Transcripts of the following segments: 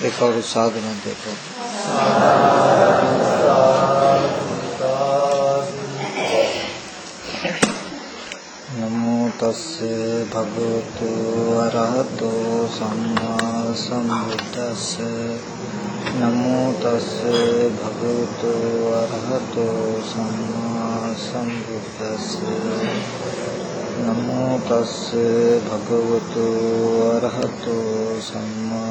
ඒ කවුරු සාධන දෙක නමෝ තස් භගවතු අරහතෝ සම්මා සම්බුද්දස්ස නමෝ තස් භගවතු අරහතෝ සම්මා සම්බුද්දස්ස නමෝ තස් භගවතු අරහතෝ සම්මා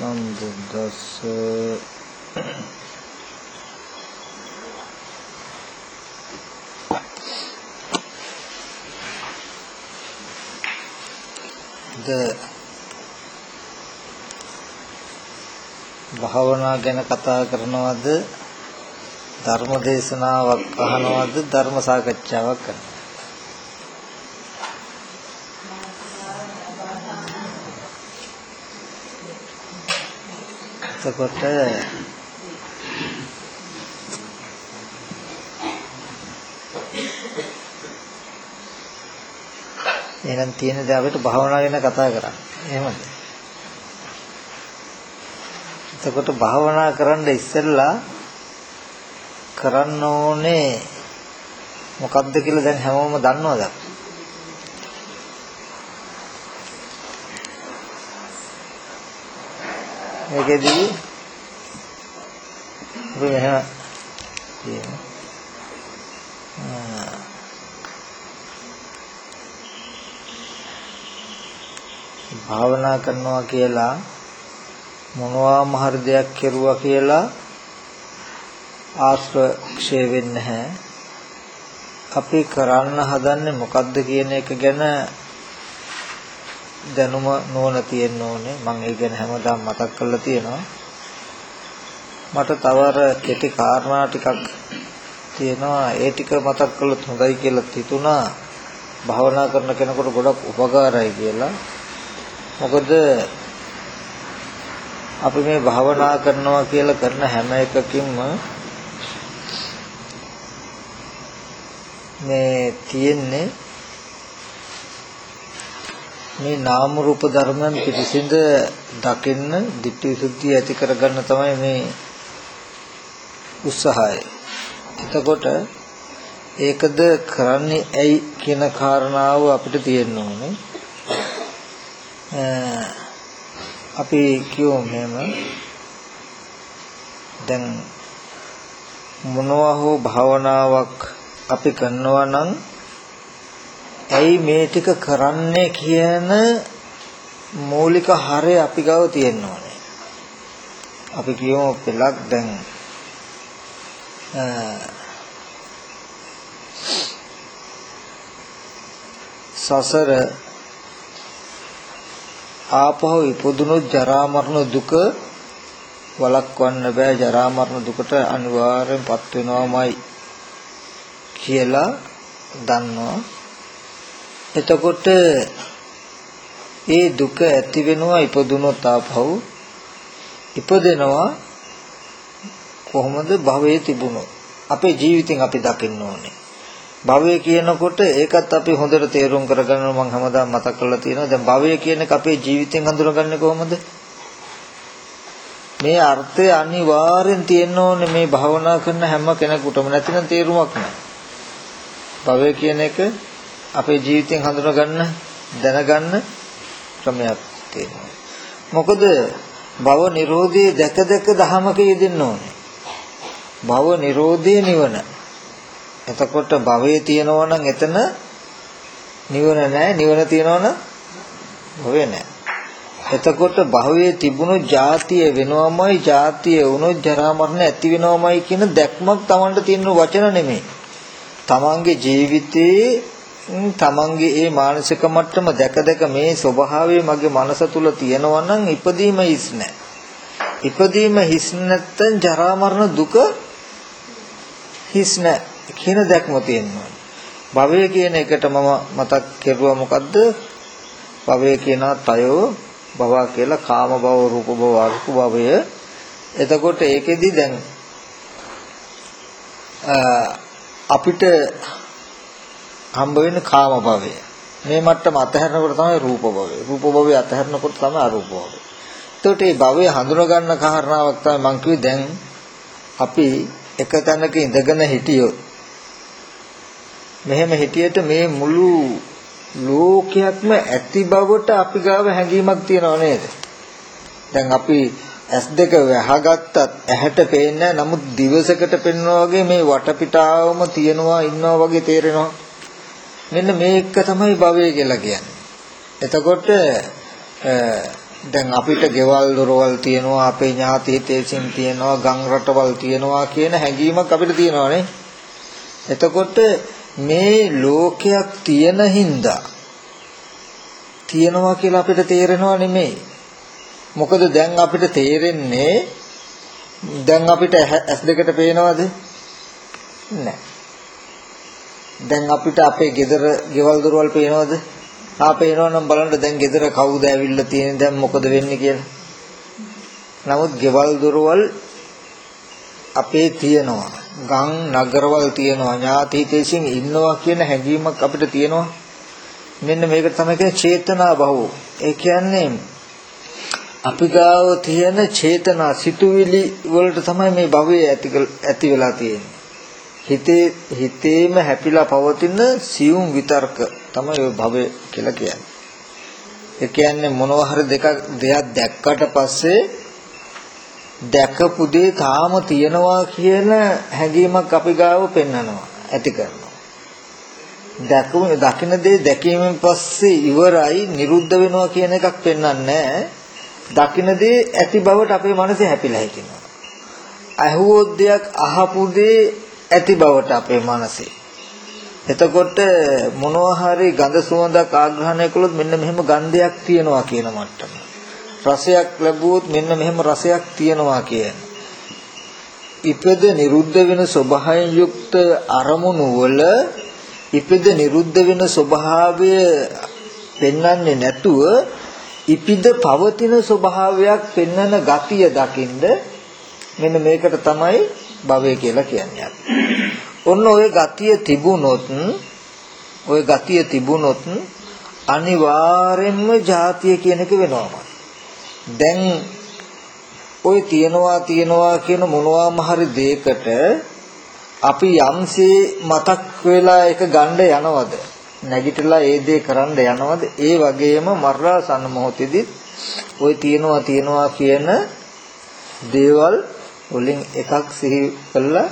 සම්බුද්දස්ස ද භාවනා ගැන කතා කරනවද? ධර්ම දේශනාවක් අහනවද? ධර්ම සාකච්ඡාවක් කරනවද? එතකොට එහෙනම් තියෙන දේ අපිට භාවනාව ගැන කතා කරන්න. එහෙමද? එතකොට භාවනා කරන්න ඉස්සෙල්ලා කරන්න ඕනේ මොකක්ද කියලා දැන් හැමෝම දන්නවද? මේකෙදී අපි මෙහෙම කියමු. භාවනා කරනවා කියලා මොනවාම හරි දෙයක් කෙරුවා කියලා ආශ්‍රක්ෂය වෙන්නේ නැහැ. අපි කරන්න හදන්නේ මොකද්ද කියන එක ගැන දැනුම නොවන තියෙන්න ඕනේ. මම ඒ ගැන හැමදාම මතක් කරලා තියෙනවා. මට තව අර කෙටි කාරණා ටිකක් තියෙනවා. ඒ ටික මතක් කළොත් හොඳයි කියලා හිතුණා. භාවනා කරන කෙනෙකුට ගොඩක් උපකාරයි කියලා. මොකද අපි මේ භාවනා කරනවා කියලා කරන හැම එකකින්ම මේ තියෙන්නේ මේ නාම රූප ධර්මයන් පිළිසිඳ දකින්න ditthi visuddhi ඇති කරගන්න තමයි මේ උත්සාහය. එතකොට ඒකද කරන්නේ ඇයි කියන කාරණාව අපිට තියෙන්න ඕනේ. අපි කියමු මෙහෙම දැන් මොනවා හෝ භාවනාවක් අපි කරනවා නම් ඇයි මේ ටික කරන්නේ කියන මූලික හරය අපි ගාව තියෙන්න ඕනේ. අපි කියමු පෙලක් දැන් සසර ආපහු ඉපදුනොත් ජරා මරණ දුක වළක්වන්න බෑ ජරා මරණ දුකට අනිවාර්යෙන් පත් වෙනවමයි කියලා දන්නවා එතකොට ඒ දුක ඇති වෙනවා ඉපදුනොත් ආපහු. ඉපදෙනවා කොහොමද? භවයේ තිබුණොත්. අපේ ජීවිතෙන් අපි දකින්න ඕනේ. භවය කියනකොට ඒකත් අපි හොඳට තේරුම් කරගන්න මම හැමදාම මතක් කරලා තියෙනවා. දැන් භවය කියන එක අපේ ජීවිතෙන් හඳුනගන්නේ කොහොමද? මේ අර්ථය අනිවාර්යෙන් තියෙන්න ඕනේ මේ භවනා කරන හැම කෙනෙකුටම. නැතිනම් තේරුමක් නැහැ. භවය කියන එක අපේ ජීවිතෙන් හඳුනගන්න දැනගන්න ක්‍රමයක් තියෙනවා. මොකද භව නිරෝධයේ දැක දැක දහමක යෙදෙන්න ඕනේ. භව නිරෝධයේ නිවන. එතකොට භවයේ තියෙනවා නම් එතන නිවන නැහැ. නිවන තියෙනවා නම් භවය නැහැ. එතකොට භවයේ තිබුණු ಜಾතිය වෙනවමයි ಜಾතිය වුණොත් ජරා මරණ ඇති වෙනවමයි කියන දැක්මක් Tamanට තියෙන වචන නෙමෙයි. Tamanගේ ජීවිතේ තමන්ගේ ඒ මානසික මට්ටම දැක දැක මේ ස්වභාවය මගේ මනස තුල තියෙනවා නම් ඉපදීම හිස් නැහැ. ඉපදීම හිස් නැත්නම් ජරා මරණ දුක හිස් නැහැ කියන දැක්ම තියෙනවා. භවය කියන එකට මම මතක් කෙරුවා මොකද්ද? භවය කියන තයෝ භව කියලා කාම භව රූප භව අරූප භවය. එතකොට ඒකෙදි දැන් අපිට හම්බ වෙන්නේ කාම භවය. මේ මට්ටම අතහැරනකොට තමයි රූප භවය. රූප භවය අතහැරනකොට තමයි අරූප භවය. එතකොට මේ භවය හඳුනා ගන්න කාරණාවක් තමයි මම කිව්වේ දැන් අපි එක තැනක ඉඳගෙන හිටියොත් මෙහෙම හිටියට මේ මුළු ලෝකයක්ම ඇති බවට අපි ගාව හැඟීමක් තියනව නේද? දැන් අපි S2 වහගත්තත් ඇහැට පේන්නේ නමුත් දිවසකට පෙන්වනවා වගේ මේ වටපිටාවම තියනවා ඉන්නවා වගේ තේරෙනවා. මෙන්න මේක තමයි භවය කියලා කියන්නේ. එතකොට දැන් අපිට ගෙවල් දොරවල් තියෙනවා අපේ ඥාති හිතේසින් තියෙනවා ගම් රටවල් තියෙනවා කියන හැඟීමක් අපිට තියෙනවානේ. එතකොට මේ ලෝකයක් තියෙන හින්දා තියෙනවා කියලා අපිට තේරෙනව නෙමෙයි. මොකද දැන් අපිට තේරෙන්නේ දැන් අපිට ඇස් දෙකට පේනවද? නැහැ. දැන් අපිට අපේ ගෙදර ගෙවල් දොරවල් පේනවද? ආ පේනවනම් බලන්න දැන් ගෙදර කවුද ඇවිල්ලා තියෙන්නේ දැන් මොකද වෙන්නේ කියලා. නමුත් ගෙවල් දොරවල් අපේ තියෙනවා. ගම් නගරවල් තියෙනවා. ඥාති හිතේසින් ඉන්නවා කියන හැඟීමක් අපිට තියෙනවා. මෙන්න මේක තමයි කියන්නේ චේතනා බහුව. ඒ කියන්නේ අපි ගාව තියෙන චේතනා සිතුවිලි වලට තමයි මේ භවයේ ඇති ඇති වෙලා තියෙන්නේ. හිතේ හිතේම හැපිලා පවතින සියුම් විතර්ක තමයි ඔය භවය කියලා කියන්නේ. ඒ කියන්නේ මොනවා හරි දෙකක් දෙයක් දැක්කට පස්සේ දැකපු දේ තාම තියනවා කියන හැඟීමක් අපි ගාව පෙන්නනවා ඇති කරනවා. දැකු දකින්න දේ දැකීමෙන් පස්සේ ඉවරයි නිරුද්ධ වෙනවා කියන එකක් පෙන්වන්නේ දකින්න දේ ඇති බවට අපේ මනසේ හැපිලා හිටිනවා. අහුවොත් දෙයක් අහපු දේ ඇති බවට අපේ මනසේ. එතකොට මොනවා හරි ගඳ සුවඳක් ආග්‍රහණය කළොත් මෙන්න මෙහෙම ගන්ධයක් තියෙනවා කියන මට්ටම. රසයක් ලැබුවොත් මෙන්න මෙහෙම රසයක් තියෙනවා කියන. ඉපද නිරුද්ධ වෙන ස්වභාවයෙන් යුක්ත අරමුණු වල ඉපද නිරුද්ධ වෙන ස්වභාවය පෙන්වන්නේ නැතුව ඉපිද පවතින ස්වභාවයක් පෙන්වන ගතිය දකින්ද මෙන්න මේකට තමයි භවය කියලා කියන්නේ. ඔන්න ඔය ගතිය තිබුණොත් ඔය ගතිය තිබුණොත් අනිවාර්යෙන්ම ಜಾතිය කියන එක වෙනවමයි. දැන් ඔය තියනවා තියනවා කියන මොනවාම හරි දෙයකට අපි යම්සේ මතක් වෙලා එක ගන්න යනවද නැගිටලා ඒ දේ කරන්න යනවද ඒ වගේම මරණසන්න මොහොතේදී ඔය තියනවා තියනවා කියන දේවල් වලින් එකක් සිහි කළා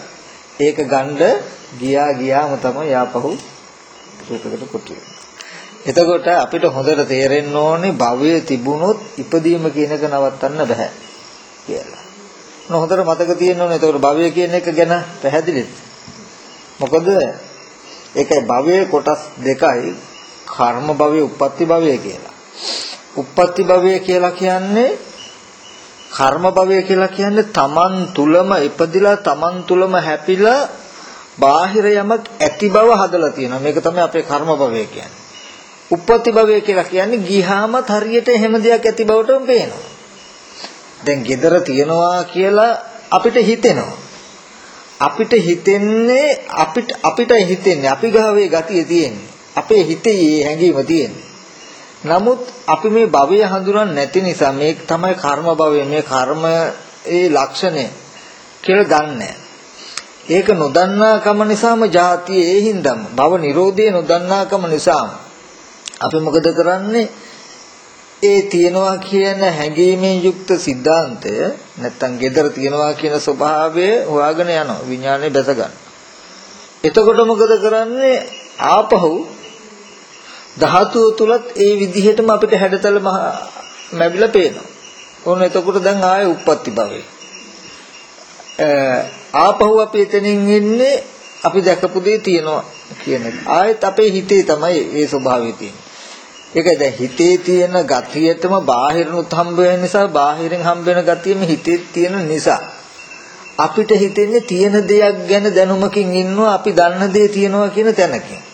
ඒක ගන්න ගියා ගියාම තමයි යාපහු රූපයකට කොටු එතකොට අපිට හොඳට තේරෙන්න ඕනේ භවයේ තිබුණොත් ඉපදීම කියන එක නවත්තන්න බෑ කියලා. නෝ හොඳට මතක තියෙන්න ඕනේ එතකොට භවය කියන එක ගැන පැහැදිලිද? මොකද ඒකයි භවයේ කොටස් දෙකයි කර්ම භවය, උප්පත්ති භවය කියලා. උප්පත්ති භවය කියලා කියන්නේ කර්ම භවය කියලා කියන්නේ තමන් තුලම ඉපදිලා තමන් තුලම හැපිලා බාහිර යමක් ඇති බව හදලා තියෙනවා. මේක තමයි අපේ කර්ම භවය කියන්නේ. උප්පත්ති භවය කියලා කියන්නේ ගිහාමත් හරියට එහෙම දෙයක් ඇති බවටම පේනවා. දැන් gedara තියනවා කියලා අපිට හිතෙනවා. අපිට හිතෙන්නේ අපිට අපිට හිතෙන්නේ අපි ගාවේ ගතිය තියෙන්නේ. අපේ හිතේ හැඟීම තියෙන්නේ. නමුත් අපි මේ භවය හඳුනන්නේ නැති නිසා මේ තමයි කර්ම භවය මේ කර්ම ඒ ලක්ෂණය කියලා දන්නේ. ඒක නොදන්නාකම නිසාම ජාතිය ඒ හින්දාම භව නිරෝධය නොදන්නාකම නිසාම. අපි මොකද කරන්නේ? ඒ තියනවා කියන හැඟීමෙන් යුක්ත સિદ્ધාන්තය නැත්තම් gedara තියනවා කියන ස්වභාවය හොයාගෙන යනවා විඥානේ බැස ගන්න. එතකොට මොකද කරන්නේ? ආපහු ධාතුව තුලත් ඒ විදිහටම අපිට හැඩතල මැවිලා පේනවා. ඕන එතකොට දැන් ආයේ උප්පත්ති භවයේ. ආපහු අපි එතනින් ඉන්නේ අපි දැකපු දේ තියෙනවා කියන එක. ආයෙත් අපේ හිතේ තමයි ඒ ස්වභාවය තියෙන්නේ. ඒක දැන් හිතේ තියෙන ගතියටම බාහිරනුත් හම්බ වෙන නිසා බාහිරින් හම්බ වෙන ගතියම හිතේ තියෙන නිසා අපිට හිතෙන්නේ තියෙන දෙයක් ගැන දැනුමකින් ඉන්නවා අපි දන්න දේ තියෙනවා කියන තැනකින්.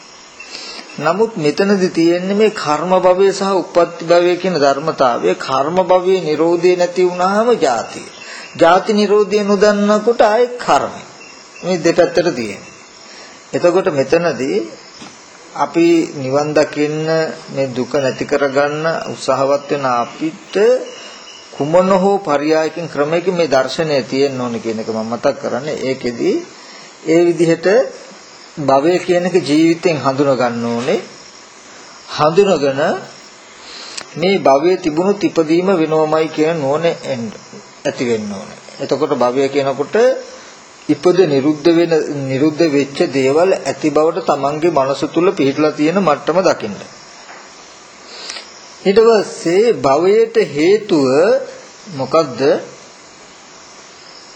නමුත් මෙතනදි තියෙන්නේ මේ කර්ම භවය සහ උප්පත්ති භවය කියන ධර්මතාවය කර්ම භවයේ Nirodhe නැති වුනහම ජාතිය. ජාති Nirodhe නොදන්නකොට ආයේ කර්මය. මේ දෙපැත්තට තියෙන්නේ. එතකොට මෙතනදී අපි නිවන් දකින්න මේ දුක නැති කරගන්න උත්සාහවත් වෙන අපිට කුමන හෝ පරයයකින් ක්‍රමයකින් මේ දර්ශනය තියෙන්න ඕන කියන එක මම මතක් කරන්නේ ඒකෙදි ඒ විදිහට භවය කියන එක ජීවිතෙන් හඳුනා ගන්න ඕනේ හඳුනගෙන මේ භවයේ තිබුණු තිපදීම වෙනවමයි කියන නෝනේ ඇති වෙන්න ඕනේ එතකොට භවය කියනකොට ඉපද නිරුද්ධ වෙන නිරුද්ධ වෙච්ච දේවල් ඇති බවට තමන්ගේ මනස තුල පිහිටලා තියෙන මට්ටම දකින්න. ඊට පස්සේ භවයට හේතුව මොකද්ද?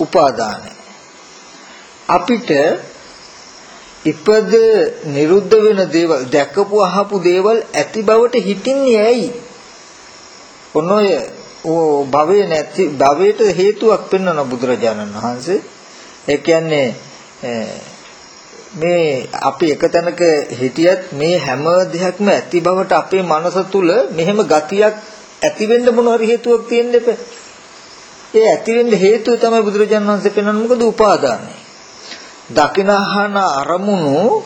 උපාදානයි. අපිට ඉපද නිරුද්ධ වෙන දේවල් දැකපු අහපු දේවල් ඇති බවට හිතින්නේ ඇයි? ඔන්න ඔය භවයේ නැති භවයට හේතුවක් පෙන්වන බුදුරජාණන් වහන්සේ ඒ කියන්නේ මේ අපි එක තැනක හිටියත් මේ හැම දෙයක්ම ඇති බවට අපේ මනස තුල මෙහෙම ගතියක් ඇති වෙන්න මොන හරි හේතුවක් තියෙන්න එපා. ඒ ඇති වෙන්න හේතුව තමයි බුදුරජාණන් වහන්සේ පෙන්වන්නේ මොකද උපාදානයි. දකිනහන අරමුණු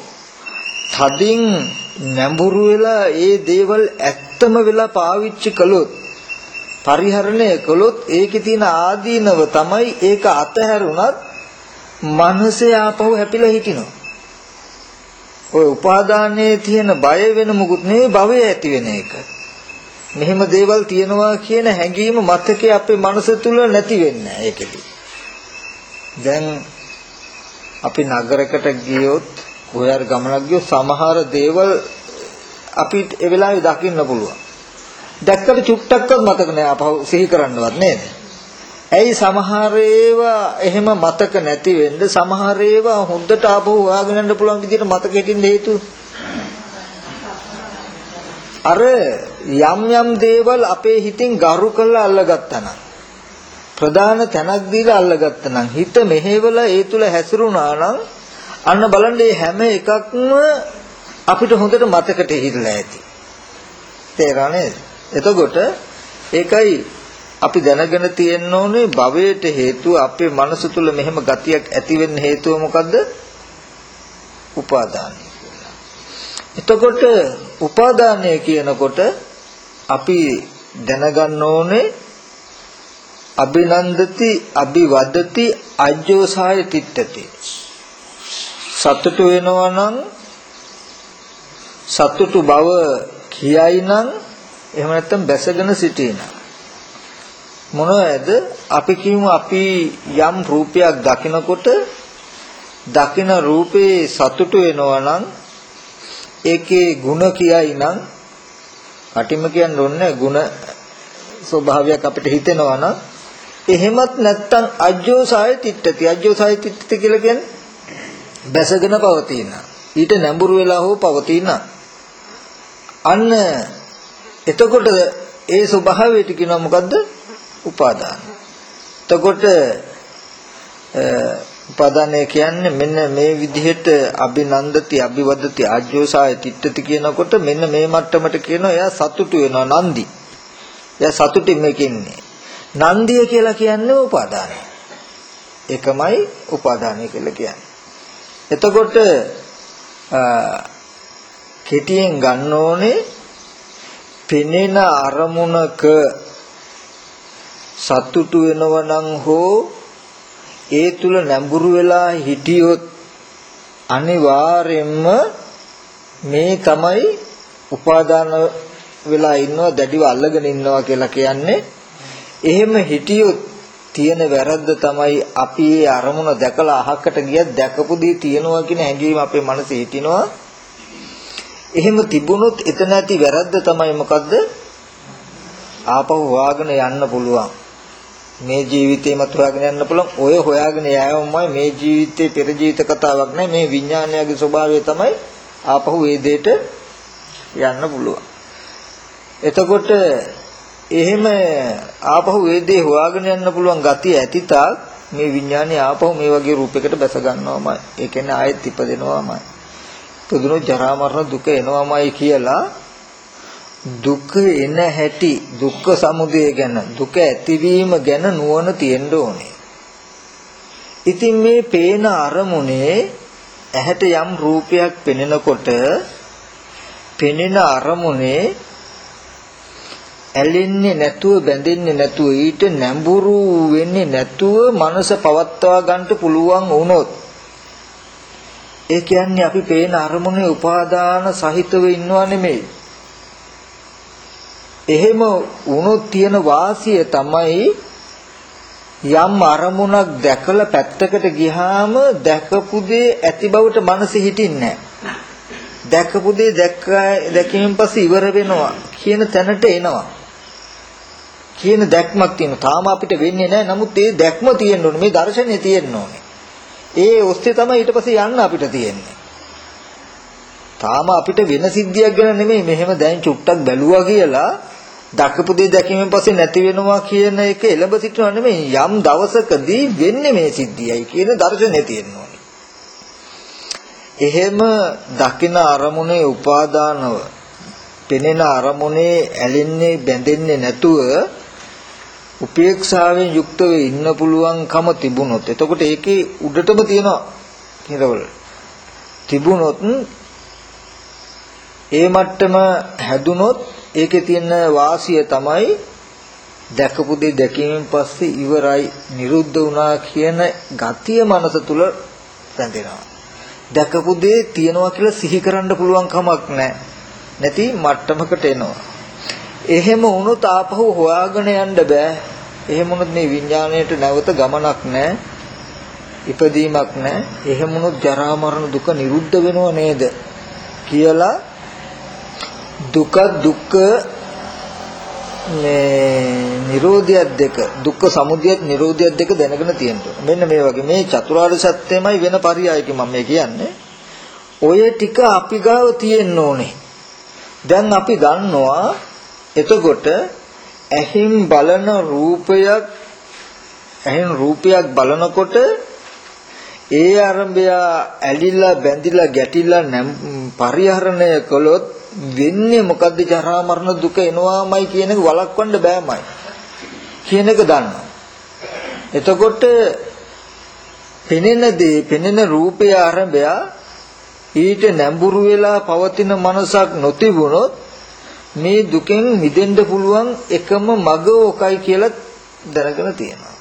තදින් නැඹුරු වෙලා ඒ දේවල් ඇත්තම වෙලා පාවිච්චි කළොත් පරිහරණය කළොත් ඒකේ තියෙන ආදීනව තමයි ඒක අතහැරුණත් මනසේ ආපහු හැපිලා හිටිනවා. ඔය උපාදානයේ තියෙන බය වෙන මුකුත් නෙවෙයි භවය ඇති වෙන එක. මෙහෙම දේවල් තියෙනවා කියන හැඟීම මතකේ අපේ මනස තුල නැති වෙන්නේ ඒකෙදි. දැන් අපි නගරයකට ගියොත් කොහේ හරි ගමනක් ගියොත් සමහර දේවල් අපිට ඒ වෙලාවේ දකින්න පුළුවන්. දැක්කට චුට්ටක්වත් මතක නෑ අපහු සිහි කරන්නවත් නේද? ඇයි සමහර ඒවා එහෙම මතක නැති වෙන්න සමහර ඒවා හොඳට ආපහු හොයාගෙන යන්න පුළුවන් විදිහට මතක හිටින්න හේතුව අර යම් යම් දේවල් අපේ හිතින් ගරු කරලා අල්ලගත්තා නම් ප්‍රධාන තැනක් දීලා අල්ලගත්තා නම් හිත මෙහෙवला ඒ තුල හැසිරුණා නම් අන්න බලන්න මේ හැම එකක්ම අපිට හොඳට මතකට හිරලා ඇති. තේරෙන්නේ එතකොට ඒකයි අපි දැනගෙන තියෙන්න ඕනේ භවයට හේතුව අපේ මනස තුල මෙහෙම ගතියක් ඇති වෙන්න හේතුව මොකද්ද? උපාදානය එතකොට උපාදානය කියනකොට අපි දැනගන්න ඕනේ අභිනන්දති අභිවදති අජ්ජෝසාය තිට්ඨති සතුටු වෙනවා නම් සතුටු බව කියයි නම් එහෙම නැත්නම් බැසගෙන සිටිනා මොනවද අපි කියමු අපි යම් රූපයක් දකිනකොට දකින රූපේ සතුටු වෙනවා නම් ඒකේ ಗುಣ කියයි නම් කටිම කියන්න ඕනේ ಗುಣ ස්වභාවයක් අපිට හිතෙනවා නම් එහෙමත් නැත්තම් අජ්ජෝසාය තිට්ඨති අජ්ජෝසාය තිට්ඨති කියලා කියන්නේ බැසගෙන පවතින ඊට නැඹුරු වෙලා හෝ පවතින අන්න එතකොට ඒ ස්වභාවයට කියනවා මොකද්ද උපාදාන. එතකොට උපාදානය කියන්නේ මෙන්න මේ විදිහට අභිනන්දති අභිවදති ආජ්ජෝසාය තිට්ඨති කියනකොට මෙන්න මේ මට්ටමට කියනවා එයා සතුටු වෙනවා නන්දි. එයා සතුටින් මේකෙන්නේ. නන්දිය කියලා කියන්නේ උපාදානය. ඒකමයි උපාදානය කියලා කියන්නේ. එතකොට කෙටියෙන් ගන්න ඕනේ පෙනෙන අරමුණක සතුටු වෙනවනම් හෝ ඒ තුල නැඹුරු වෙලා හිටියොත් අනිවාර්යෙන්ම මේ තමයි උපාදාන වෙලා ඉන්නවා දැඩිව අල්ලගෙන ඉන්නවා කියලා කියන්නේ එහෙම හිටියොත් තියෙන වැරද්ද තමයි අපි ඒ අරමුණ දැකලා අහකට ගියත් දැකපු දේ තියෙනවා කියන හැඟීම අපේ මනසේ හිටිනවා එහෙම තිබුණොත් එතන ඇති වැරද්ද තමයි මොකද්ද ආපහු හොයාගෙන යන්න පුළුවන් මේ ජීවිතේමත් හොයාගෙන යන්න පුළුවන්. ඔය හොයාගෙන යෑමමයි මේ ජීවිතේ පෙර ජීවිත කතාවක් නෑ. මේ විඥානයගේ ස්වභාවය තමයි ආපහු ඒ දෙයට යන්න පුළුවන්. එතකොට එහෙම ආපහු ඒ දේ හොයාගෙන යන්න පුළුවන් ගතිය ඇතිතාක් මේ විඥානේ ආපහු මේ වගේ රූපයකට බැස ගන්නවමයි. ඒ කියන්නේ ආයෙත් ඉපදෙනවමයි. පුදුන ජරා මරණ දුක එනවමයි කියලා දුක එන හැටි දුක්ඛ සමුදය ගැන දුක ඇතිවීම ගැන නුවණ තියෙන්න ඕනේ. ඉතින් මේ පේන අරමුණේ ඇහැට යම් රූපයක් පෙනෙනකොට පෙනෙන අරමුණේ ඇලෙන්නේ නැතුව බැඳෙන්නේ නැතුව ඊට නැඹුරු වෙන්නේ නැතුව මනස පවත්වා ගන්නට පුළුවන් වුණොත් ඒ කියන්නේ අපි පේන අරමුණේ උපාදාන සහිතව ඉන්නව නෙමෙයි. එහෙම වුණොත් තියෙන වාසිය තමයි යම් අරමුණක් දැකලා පැත්තකට ගියාම දැකපු දේ ඇති බවට මනස හිටින්නේ දැකපු දේ දැක්ක දැකීමෙන් පස්සේ ඉවර වෙනවා කියන තැනට එනවා කියන දැක්මක් තියෙනවා. තාම අපිට වෙන්නේ නැහැ. නමුත් ඒ දැක්ම තියෙන්න ඕනේ. මේ දර්ශනේ තියෙන්න ඕනේ. ඒ ඔස්සේ තමයි ඊට පස්සේ යන්න අපිට තියෙන්නේ. තාම අපිට වෙන සිද්ධියක් ගැන නෙමෙයි. මෙහෙම දැන් චුට්ටක් බැලුවා කියලා දකපු දේ දැකීමෙන් පස්සේ නැති වෙනවා කියන එක එළඹ සිටිනව නෙමෙයි. යම් දවසකදී වෙන්නේ මේ සිද්ධියයි කියන දර්ශනය තියෙනවා. එහෙම දකින අරමුණේ උපාදානව පෙනෙන අරමුණේ ඇලෙන්නේ බැඳෙන්නේ නැතුව උපේක්ෂාවෙන් යුක්තව ඉන්න පුළුවන්කම තිබුණොත් එතකොට ඒකේ උඩටම තියෙනවා හිරවල තිබුණොත් ඒ මට්ටම හැදුනොත් ඒකේ තියෙන වාසිය තමයි දැකපු දේ දැකීමෙන් පස්සේ ඉවරයි නිරුද්ධ වුණා කියන ගතිය මනස තුල රැඳෙනවා. දැකපු දේ තියනවා කියලා සිහි කරන්න පුළුවන් කමක් නැහැ. නැති මට්ටමකට එනවා. එහෙම වුණොත් ආපහු හොයාගෙන යන්න බෑ. එහෙම වුණොත් මේ විඥාණයට නැවත ගමනක් නැහැ. ඉපදීමක් නැහැ. එහෙම වුණොත් ජරා මරණ දුක නිරුද්ධ වෙනව නේද? කියලා දුක දුක්ඛ මේ නිරෝධයත් දෙක දුක්ඛ සමුදයත් නිරෝධයත් දෙක දැනගෙන තියෙනවා. මෙන්න මේ වගේ මේ චතුරාර්ය සත්‍යමයි වෙන පරියායකින් මම මේ කියන්නේ. ඔය ටික අපි ගාව තියෙන්න ඕනේ. දැන් අපි දන්නවා එතකොට ඇහින් බලන රූපයක් ඇහෙන් රූපයක් බලනකොට ඒ අරඹය ඇලිලා බැඳිලා ගැටිලා පරිහරණය කළොත් වෙන්නේ මොකද්ද ජරා මරණ දුක එනවාමයි කියන එක වළක්වන්න බෑමයි කියන එක දන්නවා. එතකොට පෙනෙන දේ පෙනෙන රූපය ආරම්භය ඊට නැඹුරු වෙලා පවතින මනසක් නොතිබුණොත් මේ දුකෙන් මිදෙන්න පුළුවන් එකම මඟ ඕකයි කියලා දැනගෙන තියෙනවා.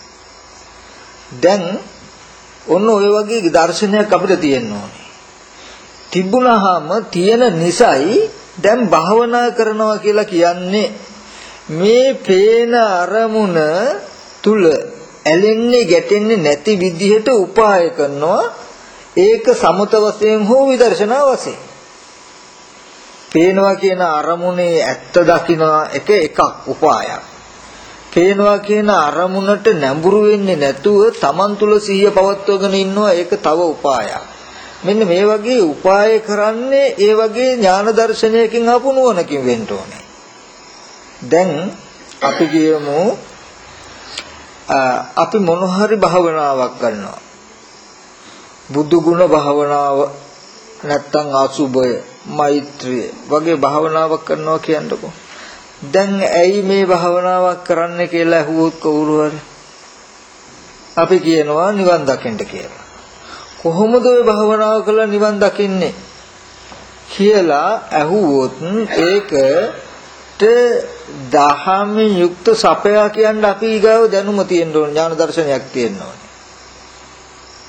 දැන් ඔන්න ඔය වගේ දර්ශනයක් අපිට තියෙන්න ඕනේ. තිබුණාම තියෙන නිසයි දැන් භාවනා කරනවා කියලා කියන්නේ මේ පේන අරමුණ තුල ඇලෙන්නේ ගැටෙන්නේ නැති විදිහට උපාය කරනවා ඒක සමත වශයෙන් හෝ විදර්ශනා වශයෙන් පේනවා කියන අරමුණේ ඇත්ත දකින්න එක එකක් උපායක් පේනවා කියන අරමුණට නැඹුරු වෙන්නේ නැතුව Taman තුල සිහිය පවත්වගෙන ඉන්නවා ඒක තව උපායක් මෙන්න මේ වගේ උපාය කරන්නේ ඒ වගේ ඥාන දර්ශනයකින් ආපු නුවණකින් වෙන්න ඕනේ. දැන් අපි කියමු අපි මොන හරි භාවනාවක් කරනවා. බුදු ගුණ භාවනාව නැත්තම් අසුබය, මෛත්‍රිය. වගේ භාවනාවක් කරනවා කියන්නකො. දැන් ඇයි මේ භාවනාවක් කරන්න කියලා අහුවොත් කවුරු හරි? අපි කියනවා නිවන් දකින්න කියලා. කොහොමද ඔය භවනාව කළා නිවන් දකින්නේ? කියලා ඇහුවොත් ඒකට දහමින් යුක්ත සපයා කියන්න අපි ඊගාව දැනුම තියෙන්න ඕන ඥාන දර්ශනයක් තියෙන්න ඕන.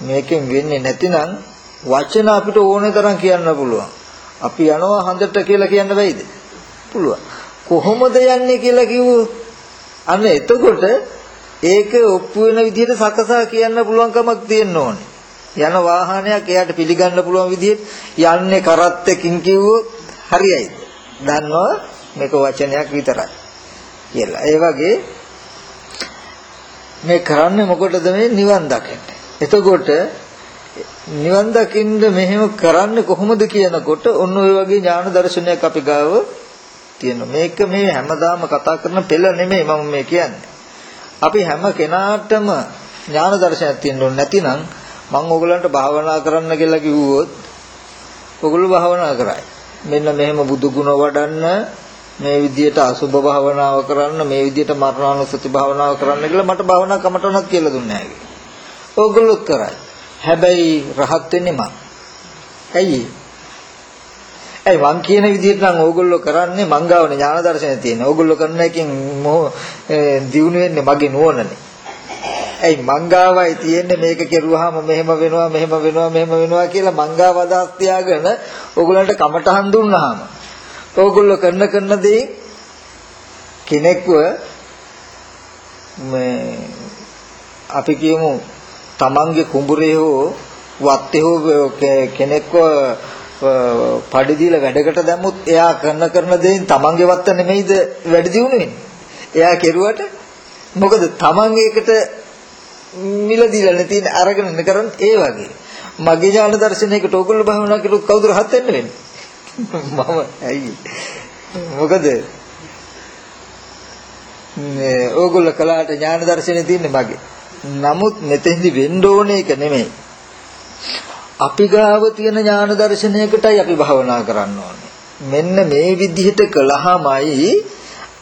මේකෙන් වෙන්නේ නැතිනම් වචන අපිට ඕනේ තරම් කියන්න පුළුවන්. අපි යනවා හන්දට කියලා කියන්න බැයිද පුළුවන් කොහොමද යන්නේ කියලා කිව්වොත් අන්න එතකොට ඒක ඔප්පු වෙන විදිහට සකසා කියන්න පුළුවන් කමක් තියෙන්න ඕනේ යන වාහනයක් එයාට පිළිගන්න පුළුවන් විදිහට යන්නේ කරත් එකකින් කිව්වොත් හරියයිද? දන්නවා මේක වචනයක් විතරයි කියලා. ඒ වගේ මේ කරන්නේ මොකටද මේ නිවන් දකින්න. එතකොට නිවන් දකින්න මෙහෙම කරන්නේ කොහොමද කියනකොට ඔන්න ඔය වගේ ඥාන දර්ශනයක් අපි ගාව තියෙනවා. මේක මේ හැමදාම කතා කරන පෙළ නෙමෙයි මම මේ කියන්නේ. අපි හැම කෙනාටම ඥාන දර්ශනයක් තියෙන්න ඕනේ නැතිනම් මම ඕගලන්ට භාවනා කරන්න කියලා කිව්වොත් ඕගොල්ලෝ භාවනා කරයි. මෙන්න මෙහෙම බුදු ගුණ වඩන්න මේ විදියට අසුභ භාවනාව කරන්න මේ විදියට මරණානුසති භාවනාව කරන්න කියලා මට භාවනා කමටනක් කියලා දුන්නේ නැහැ. ඕගොල්ලොත් කරයි. හැබැයි රහත් වෙන්නේ මම. ඇයි? ඇයි මං කියන විදිහට නම් ඕගොල්ලෝ කරන්නේ මංගාවනේ ඥාන දර්ශනය තියෙන. ඕගොල්ලෝ කරන එකෙන් මොහ දියුණු වෙන්නේ මගේ නුවණනේ. ඇයි මංගාවයි තියෙන්නේ මේක කෙරුවාම මෙහෙම වෙනවා මෙහෙම වෙනවා මෙහෙම වෙනවා කියලා මංගාව අදහස් තියාගෙන ඕගොල්ලන්ට කමටහන් දුන්නාම ඕගොල්ලෝ කරන කරන දේ කෙනෙක්ව මේ අපි කියමු තමන්ගේ කුඹුරේ හෝ වත්තේ හෝ කෙනෙක්ව පඩි දීලා වැඩකට දැම්මොත් එයා කරන කරන දේෙන් තමන්ගේ වත්ත නෙමෙයිද වැඩි දියුණු වෙන්නේ. එයා කෙරුවට මොකද තමන් ඒකට මිල දීලා නැති අරගෙන ඉන්න කරන්නේ ඒ වගේ. මගේ ඥාන දර්ශනයකට ඕගොල්ලෝ භවනා කළොත් කවුද රහත් වෙන්න වෙන්නේ? මම ඇයි? මොකද මේ ඕගොල්ලෝ කලාට ඥාන දර්ශනේ තියන්නේ මගේ. නමුත් මෙතෙන්දි වෙන්න ඕනේ එක නෙමෙයි. අපි ගාව තියෙන ඥාන දර්ශනයකටයි අපි භවනා කරන්න ඕනේ. මෙන්න මේ විදිහට කළාමයි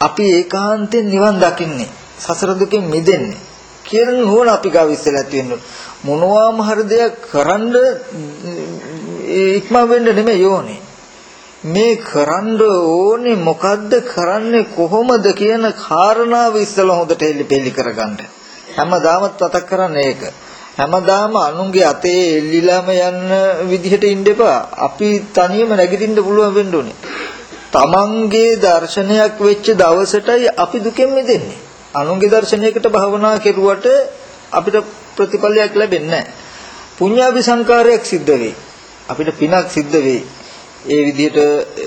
අපි ඒකාන්තයෙන් නිවන් දකින්නේ. සසර දුකෙන් මිදෙන්නේ. කියන නුවණ අපි ගාව ඉස්සෙල්ලා තියෙන්න මොනවාම හරි දෙයක් කරන්න ඉක්ම වෙන්න නෙමෙයි යෝනේ. මේ කරන්න ඕනේ මොකද්ද කරන්නේ කොහොමද කියන කාරණාව ඉස්සෙල්ලා හොඳට හෙලි පෙලි කරගන්න. හැමදාමත් මතක් කරන්නේ ඒක. හැමදාම අනුන්ගේ අතේ එල්ලිලාම යන්න විදිහට ඉන්න එපා. අපි තනියම නැගිටින්න පුළුවන් වෙන්න ඕනේ. තමන්ගේ දර්ශනයක් වෙච්ච දවසටයි අපි දුකෙන් මිදෙන්නේ. අනුන්ගේ දර්ශනයකට භවනා කෙරුවට අපිට ප්‍රතිඵලයක් ලැබෙන්නේ නැහැ. පුඤ්ඤාභි සංකාරයක් සිද්ධ වෙයි. අපිට පිනක් සිද්ධ වෙයි. ඒ විදිහට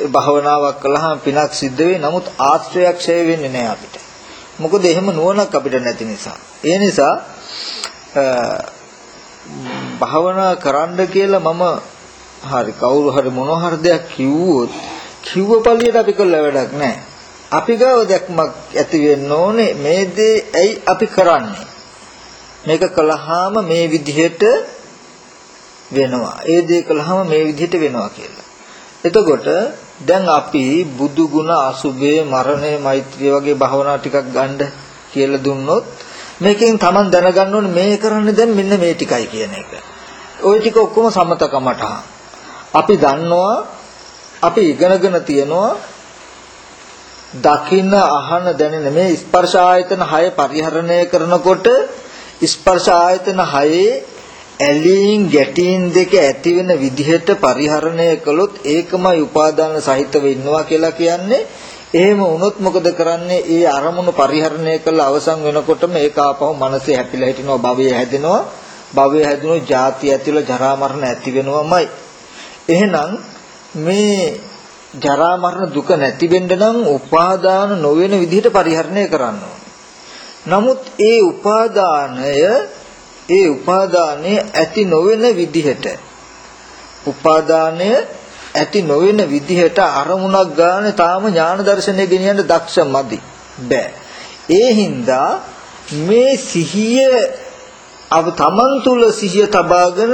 භවනාවක් කළාම පිනක් සිද්ධ වෙයි. නමුත් ආශ්‍රයක් ඡය වෙන්නේ නැහැ අපිට. මොකද එහෙම නුවණක් අපිට නැති නිසා. ඒ නිසා භාවනා කරන්න කියලා මම හරි කවුරු හරි මොන හරි දෙයක් කිව්වොත් කිව්ව පළියට අපි කළ වැඩක් නැහැ. අපි ගාව දැක්මක් ඇති වෙන්න ඕනේ මේ දේ ඇයි අපි කරන්නේ. මේක කළාම මේ විදිහට වෙනවා. ඒ දේ කළාම මේ විදිහට වෙනවා කියලා. එතකොට දැන් අපි බුදු ගුණ අසුභේ මරණය මෛත්‍රිය වගේ භාවනා ටිකක් ගන්න කියලා දුන්නොත් මේකෙන් Taman දැනගන්න ඕනේ මේ කරන්නේ දැන් මෙන්න මේ ටිකයි කියන එක. ওই ටික ඔක්කොම සමතකමට. අපි දන්නවා අපි ඉගෙනගෙන තියෙනවා දකින්න අහන දැනෙන මේ ස්පර්ශ ආයතන 6 පරිහරණය කරනකොට ස්පර්ශ ආයතන 6 ඇලීම් ගැටීම් දෙක ඇති වෙන විදිහට පරිහරණය කළොත් ඒකමයි උපාදාන සහිතව ඉන්නවා කියලා කියන්නේ එහෙම වුණොත් මොකද කරන්නේ? ඒ අරමුණු පරිහරණය කළ අවසන් වෙනකොටම ඒක ආපහු මනසේ හැපිලා හිටිනවා භවය හැදෙනවා. භවය හැදුණු ජාති ඇතිවලා ජරා මරණ ඇති වෙනවමයි. එහෙනම් මේ ජරා මරණ දුක නැති වෙන්න නම් උපාදාන නොවන විදිහට පරිහරණය කරන්න නමුත් ඒ උපාදානය ඒ උපාදානයේ ඇති නොවන විදිහට උපාදානය ඇති නොවන විදිහට අරමුණක් ගන්න තාම ඥාන දර්ශනය ගෙනියන්න දක්ෂ මදි. බෑ. ඒ හින්දා මේ සිහිය අව තමන් තුල සිහිය තබාගෙන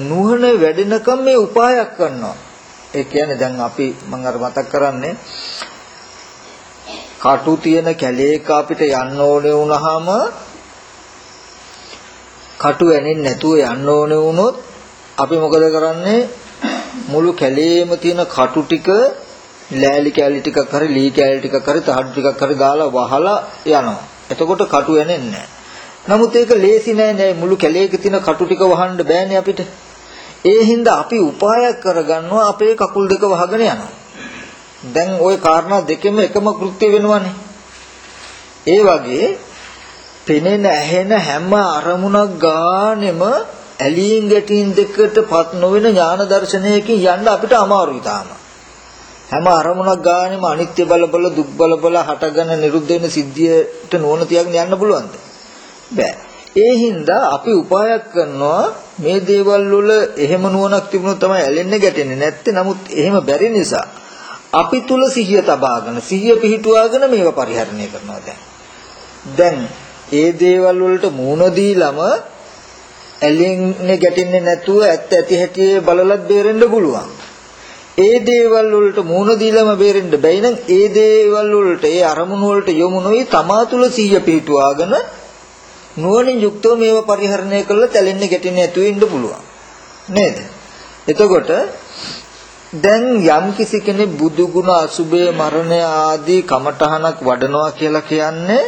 නුවණ වැඩෙනකම් මේ උපායක් කරනවා. ඒ කියන්නේ දැන් අපි මම අර මතක් කරන්නේ කටු තියෙන කැලේක අපිට යන්න ඕනේ වුණාම කටු ඇනෙන්නේ නැතුව යන්න ඕනේ වුණොත් අපි මොකද කරන්නේ මුළු කැලේම තියෙන කටු ටික ලෑලි කෑලි ටිකක් හරි ලී කෑලි ටිකක් හරි තහඩු ටිකක් හරි දාලා වහලා යනවා. එතකොට කටු එන්නේ නමුත් ඒක ලේසි නෑ නෑ මුළු කැලේක තියෙන කටු ටික වහන්න බෑනේ අපිට. ඒ හින්දා අපි උපායක් කරගන්නවා අපේ කකුල් දෙක වහගෙන යනවා. දැන් ওই කාරණා දෙකෙම එකම කෘත්‍ය වෙනවනේ. ඒ වගේ පෙනෙන ඇහෙන හැම අරමුණක් ගානෙම ඇලීම් ගැටීම් දෙකට පත් නොවන ඥාන දර්ශනයකින් යන්න අපිට අමාරුයි තාම. හැම අරමුණක් ගානෙම අනිත්‍ය බල බල දුක් බල බල හටගෙන නිරුද්ධ වෙන සිද්ධියට නුවණ තියාගෙන යන්න පුළුවන්ද? බෑ. ඒ හින්දා අපි උපායක් කරනවා මේ දේවල් වල එහෙම නුවණක් තිබුණොත් තමයි ඇලෙන්නේ ගැටෙන්නේ නැත්තේ. නමුත් එහෙම බැරි නිසා අපි තුල සිහිය තබාගෙන සිහිය පිහිටුවාගෙන මේව පරිහරණය කරනවා දැන්. දැන් ඒ දේවල් වලට මූණ දීලම ඇලෙන්නේ ගැටෙන්නේ නැතුව ඇත්ත ඇති හැටි බලලත් බේරෙන්න පුළුවන්. ඒ දේවල් වලට මූණ දීලම බේරෙන්න බැයි නම් ඒ දේවල් වලට ඒ අරමුණු වලට යොමු නොවි තමා තුළ සිහිය පිහිටුවාගෙන නුවණින් යුක්තව මේව පරිහරණය කරලා තැලෙන්නේ ගැටෙන්නේ නැතුව ඉන්න පුළුවන්. නේද? එතකොට දැන් යම් කිසි කෙනෙක් බුදු ගුණ අසුබේ මරණය ආදී කමඨහනක් වඩනවා කියලා කියන්නේ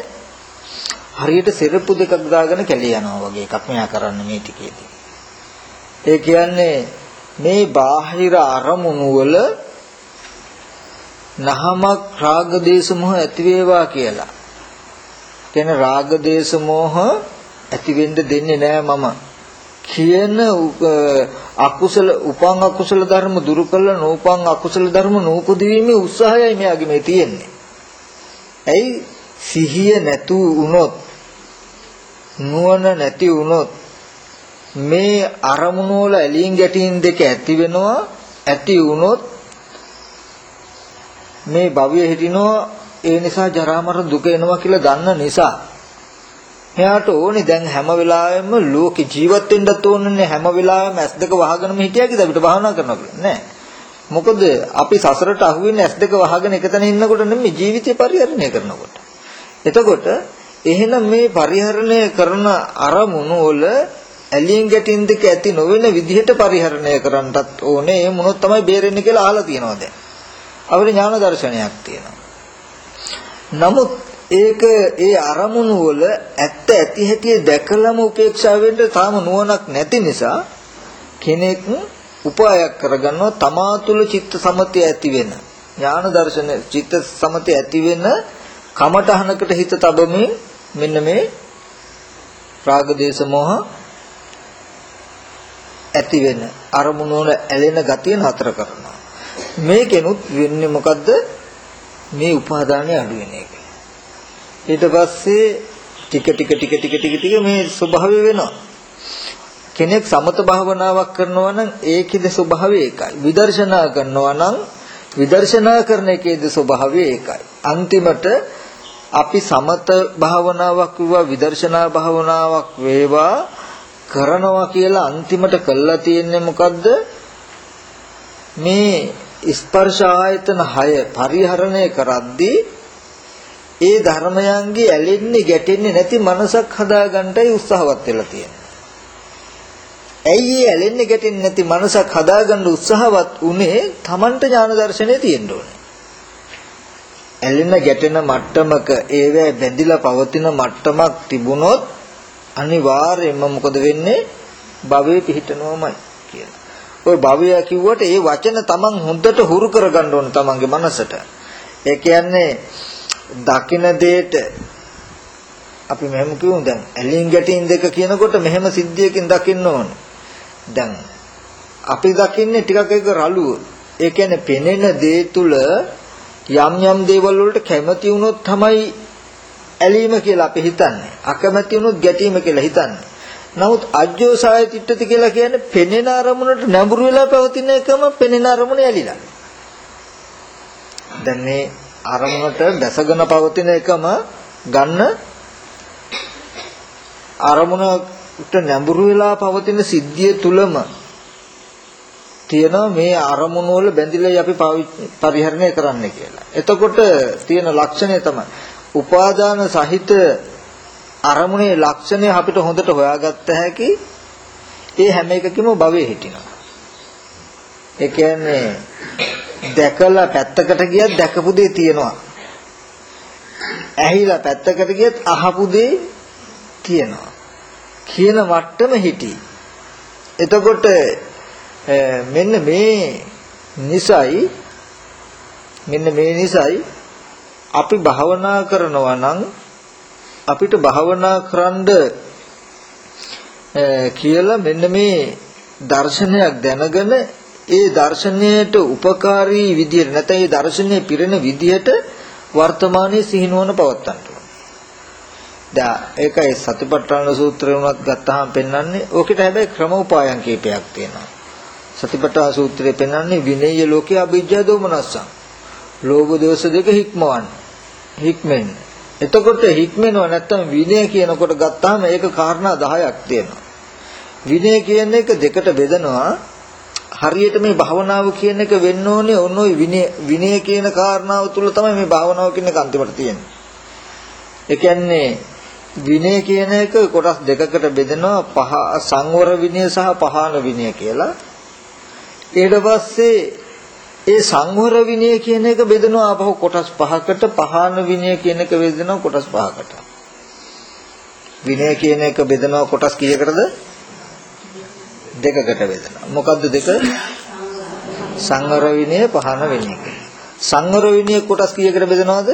හරියට සෙරප්පු දෙකක් දාගෙන කැලේ යනවා වගේ එකක් මෙයා කරන්නේ මේ ටිකේදී. ඒ කියන්නේ මේ බාහිර අරමුණු වල නහමක් රාග දේශ මොහ ඇති වේවා කියලා. කියන රාග දේශ මොහ ඇති වෙන්න දෙන්නේ නෑ මම. කියන අකුසල උපං අකුසල ධර්ම දුරු කළ නූපං අකුසල ධර්ම නූපදීීමේ උත්සාහයයි මෙයාගේ මේ තියෙන්නේ. ඇයි සිහිය නැතු වුණොත් නුවණ නැති වුණොත් මේ අරමුණු වල ඇලීම් ගැටීම් දෙක ඇති වෙනවා ඇති වුණොත් මේ භවය හිටිනවා ඒ නිසා ජරා මරණ දුක එනවා කියලා දන්න නිසා. එයාට ඕනේ දැන් හැම වෙලාවෙම ලෝකේ ජීවත් වෙන්නත් ඕනනේ හැම වෙලාවෙම ඇස් දෙක වහගෙනම හිටියකද අපිට භාවනා කරනවා කියන්නේ නෑ. මොකද අපි සසරට අහු වෙන්නේ ඇස් දෙක වහගෙන එකතන ඉන්නකොට නෙමෙයි ජීවිතේ පරිහරණය කරනකොට. එතකොට එහෙනම් මේ පරිහරණය කරන අරමුණු වල ඇලියෙන් ගැටින් දෙක ඇති නොවන විදිහට පරිහරණය කරන්නටත් ඕනේ. ඒ මොනොත් තමයි බේරෙන්නේ කියලා අහලා තියෙනවා දැන්. අපිට ඥාන දර්ශනයක් තියෙනවා. නමුත් ඒක ඒ අරමුණු වල ඇත්ත ඇති හැටි දැකලම උපේක්ෂා වෙන්න තාම නුවණක් නැති නිසා කෙනෙක් උපායක් කරගන්නවා තමා තුළ චිත්ත සමතය ඇති වෙන. ඥාන දර්ශන චිත්ත සමතය ඇති වෙන කමඨහනකට හිත තබමින් මෙන්න මේ රාග දේශ මොහ ඇති වෙන අරමුණු වල ඇලෙන ගතිය නතර කරනවා. මේකෙනුත් වෙන්නේ මොකද්ද? මේ උපාදානය අඩු වෙන එක. ඊට පස්සේ ටික ටික ටික ටික ටික ටික මේ ස්වභාවය වෙනවා. කෙනෙක් සමත භාවනාවක් කරනවා නම් ඒකෙද ස්වභාවය ඒකයි. විදර්ශනා කරනවා නම් විදර්ශනා කරන එකේද ස්වභාවය ඒකයි. අන්තිමට අපි සමත භාවනාවක් වේවා විදර්ශනා භාවනාවක් වේවා කරනවා කියලා අන්තිමට කළා තියෙන්නේ මොකද්ද මේ ස්පර්ශ ආයතන 6 පරිහරණය කරද්දී ඒ ධර්මයන්ගේ ඇලෙන්නේ ගැටෙන්නේ නැති මනසක් හදාගන්නටයි උත්සාහවත් වෙලා තියෙන්නේ. ඇයි ඒ ඇලෙන්නේ ගැටෙන්නේ නැති මනසක් හදාගන්න උත්සාහවත් උනේ Tamanට ඥාන දර්ශනය තියෙන්න ඕනේ. ඇලෙන ගැටෙන මට්ටමක ඒවැ බැඳිලා පවතින මට්ටමක් තිබුණොත් අනිවාර්යයෙන්ම මොකද වෙන්නේ? භවයේ පිහිටනවමයි කියලා. ওই භවය කිව්වට ඒ වචන Taman හොඳට හුරු කරගන්න ඕන Tamanගේ මනසට. ඒ කියන්නේ දකින දෙයට අපි මෙහෙම කියමු දැන් ඇලින් ගැටින් දෙක කියනකොට මෙහෙම සිද්ධියකින් දකින්න ඕන. දැන් අපි දකින්නේ ටිකක් එක රළුව. ඒ කියන්නේ පෙනෙන දේ තුල යම් යම් දේවල් වලට කැමති වුණොත් තමයි ඇලීම කියලා අපි හිතන්නේ. අකමැති වුණොත් ගැටීම කියලා හිතන්නේ. නමුත් අජ්ජෝසාය තිට්ඨති කියලා කියන්නේ පෙනෙන අරමුණට නැඹුරු වෙලා පවතින එකම පෙනෙන අරමුණ ඇලිලා. දැන් මේ අරමුණට දැසගෙන පවතින එකම ගන්න අරමුණට නැඹුරු වෙලා පවතින සිද්ධිය තුලම තියෙනවා මේ අරමුණු වල බැඳිලා අපි පරිහරණය කරන්න කියලා. එතකොට තියෙන ලක්ෂණය තමයි උපාදාන සහිත අරමුණේ ලක්ෂණය අපිට හොඳට හොයාගත්ත හැකි ඒ හැම එකකම භවයේ හිටිනවා. ඒ කියන්නේ දැකලා පැත්තකට ගියත් දැකපු දේ තියෙනවා. ඇහිලා පැත්තකට ගියත් අහපු දේ තියෙනවා. කියන මට්ටම හිටි. එතකොට මෙන්න මේ නිසයි මෙන්න මේ නිසයි අපි භාවනා කරනවා නම් අපිට භාවනා කරන්න කියලා මෙන්න මේ දර්ශනයක් දැනගෙන ඒ දර්ශනයට උපකාරී විදියට නැත්නම් ඒ දර්ශනයේ පිරෙන විදියට වර්තමානයේ සිහිනුවන පවත්තන්න ඕනේ. දැන් ඒකයි සතිපට්ඨාන සූත්‍රය උනත් ගත්තාම පෙන්වන්නේ ඕකෙට හැබැයි ක්‍රම උපායන් කීපයක් තියෙනවා. සතිපට්ඨාන සූත්‍රයේ පෙන්වන්නේ විනේය ලෝකේ අභිජ්ජා දෝමනස්සං. ලෝභ දෝෂ දෙක හික්මවන්න. හික්මෙන්න. එතකොට හික්මෙනව නැත්තම් විනය කියනකොට ගත්තාම ඒක කාරණා 10ක් තියෙනවා. විනය කියන එක දෙකට බෙදනවා හරියට මේ භාවනාව කියන එක වෙන්න ඕනේ ඔන්න ඔය විනය විනය කියන කාරණාව තුල තමයි මේ භාවනාව කියන එක අන්තිමට තියෙන්නේ. ඒ කියන්නේ විනය කියන එක කොටස් දෙකකට බෙදෙනවා පහ සංවර විනය සහ පහාන විනය කියලා. ඊට පස්සේ ඒ සංවර විනය කියන එක බෙදෙනවා අපහු කොටස් පහකට පහන විනය කියන එක බෙදෙනවා කොටස් පහකට. විනය කියන එක බෙදෙනවා කොටස් කීයකටද? දෙකකට බෙදෙනවා. මොකද්ද දෙක? සංවර විනය පහන විනය. සංවර විනය කොටස් කීයකට බෙදෙනවද?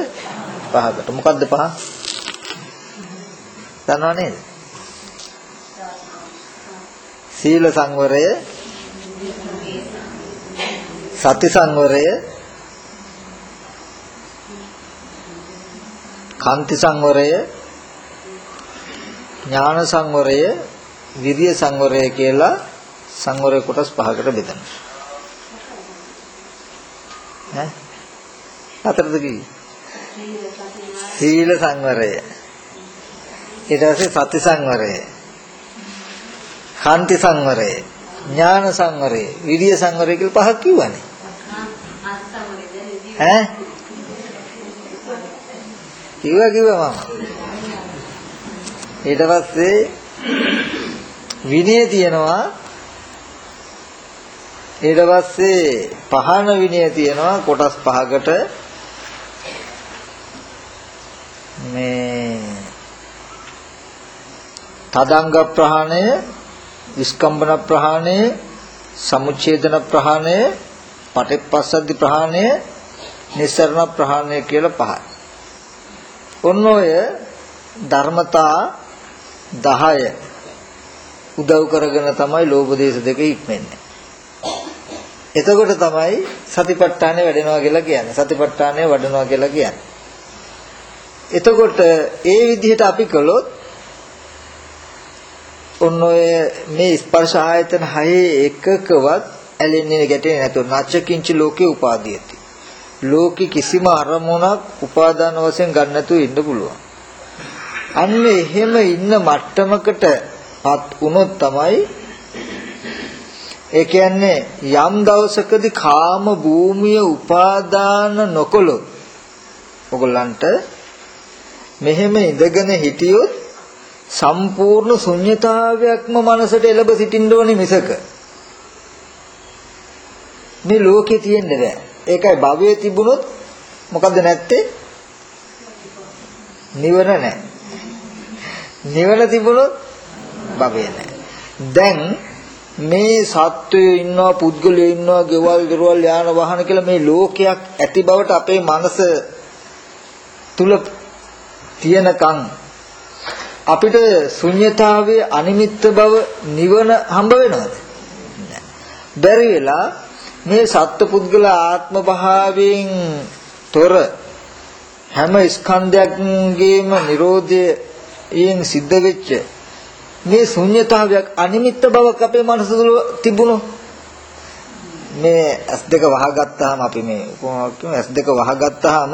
පහකට. මොකද්ද පහ? දන්නව නේද? සීල සංවරය සති සංවරය කාන්ති සංවරය ඥාන සංවරය විරිය සංවරය කියලා සංවරය කොටස් පහකට බෙදෙනවා. ඈ? හතරද කිව්වේ? සීල සංවරය ඊට පස්සේ සති සංවරය කාන්ති සංවරය ඥාන සංවරය විරිය සංවරය කියලා පහක් කිව්වනේ. ඈ? කිව්වා කිව්වා මම. ඊට පස්සේ විනය තියෙනවා. ඊට පස්සේ පහන විනය තියෙනවා කොටස් පහකට. මේ තදංග ප්‍රහාණය විස්කම්බන ප්‍රහාණය සමුච්ඡේදන ප්‍රහාණය පටිපස්සද්ධි ප්‍රහාණය නිස්සරණ ප්‍රහාණය කියලා පහයි. ඔන්න ඔය ධර්මතා 10 උදව් කරගෙන තමයි ලෝභ දේශ දෙක ඉක්මෙන්නේ. එතකොට තමයි සතිපට්ඨානය වැඩෙනවා කියලා කියන්නේ. සතිපට්ඨානය වඩනවා කියලා කියන්නේ. එතකොට ඒ විදිහට අපි කළොත් ඔන්න ඔය මේ ස්පර්ශ ආයතන හයේ එකකවත් ඇලෙන්නේ ගැටෙන්නේ නැතුව නැචකින්ච ලෝකේ උපාදීයති. ලෝකෙ කිසිම අරමුණක් උපාදාන වශයෙන් ගන්න නැතුව ඉන්න පුළුවන්. අන්න එහෙම ඉන්න මට්ටමකටපත් වුණොත් තමයි ඒ කියන්නේ යම් දවසකදී කාම භූමිය උපාදාන නොකළොත් ඔගොල්ලන්ට මෙහෙම ඉඳගෙන හිටියොත් සම්පූර්ණ ශුන්්‍යතාවයක්ම මනසට එළඹ සිටින්න ඕනේ මිසක මේ ලෝකේ තියෙන්න බෑ ඒකයි භවයේ තිබුණොත් මොකද්ද නැත්තේ? නිවන නැහැ. නිවන තිබුණොත් භවය නැහැ. දැන් මේ සත්වයෝ ඉන්නවා පුද්ගලයෝ ඉන්නවා ගෙවල් දොරවල් යාන වාහන කියලා මේ ලෝකයක් ඇති බවට අපේ මනස තුල තියෙනකන් අපිට ශුන්්‍යතාවයේ අනිමිත්ත බව නිවන හම්බ වෙනවද? බැරි වෙලා මේ සත්පුද්ගල ආත්ම භාවයෙන් තොර හැම ස්කන්ධයක්ගේම Nirodhaයෙන් සිද්ධ වෙච්ච මේ ශුන්්‍යතාවයක් අනිමිත්ත බවක් අපේ මනස තුළ තිබුණොත් මේ S2 වහගත්තාම අපි මේ උපමාවක් කියමු. S2 වහගත්තාම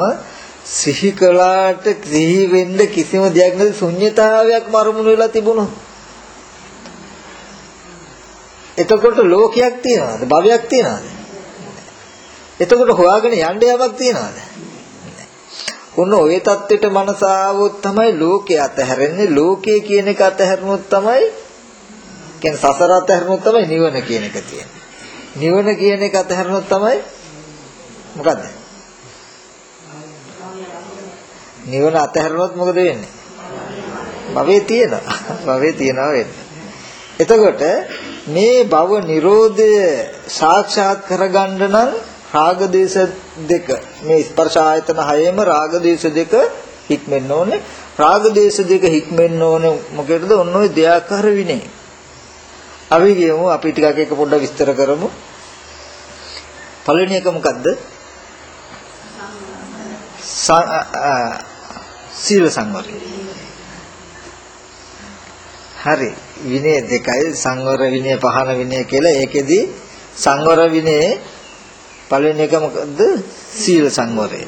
සිහි කළාට සිහි වෙන්න කිසිම දෙයක් නැති ශුන්්‍යතාවයක් මරුමුණු වෙලා තිබුණොත් එතකොට ලෝකයක් තියනවාද? භවයක් තියනවාද? එතකොට හොයාගෙන යන්න යමක් තියනවද? ඔන්න ওই தත්ත්වෙට මනස ආවොත් තමයි ලෝකේ අතහැරෙන්නේ. ලෝකේ කියන එක අතහැරුණොත් තමයි කියන්නේ සසර අතහැරුණොත් තමයි නිවන කියන එක තියෙන්නේ. නිවන කියන එක අතහැරුණොත් තමයි මොකද්ද? නිවන අතහැරුණොත් මොකද වෙන්නේ? භවයේ තියෙනවා. භවයේ තියනවා වෙන්නේ. එතකොට මේ භව නිරෝධය සාක්ෂාත් කරගන්න නම් රාග දේශ දෙක. මේ ස්පර්ශ ආයතන හයේම රාග දේශ දෙක හික්මෙන්න ඕනේ. රාග දේශ දෙක හික්මෙන්න ඕනේ මොකේද? ඔන්න ඔය දෙයාකාර විනේ අපි කියමු අපි ටිකක් එක පොඩ්ඩක් විස්තර කරමු. පළවෙනි එක මොකද්ද? සීල සංවරය. හරි. විනය දෙකයි සංවර විනය පහන විනය කියලා ඒකෙදි සංවර විනයේ පළවෙනි එක මොකද්ද? සීල සංවරය.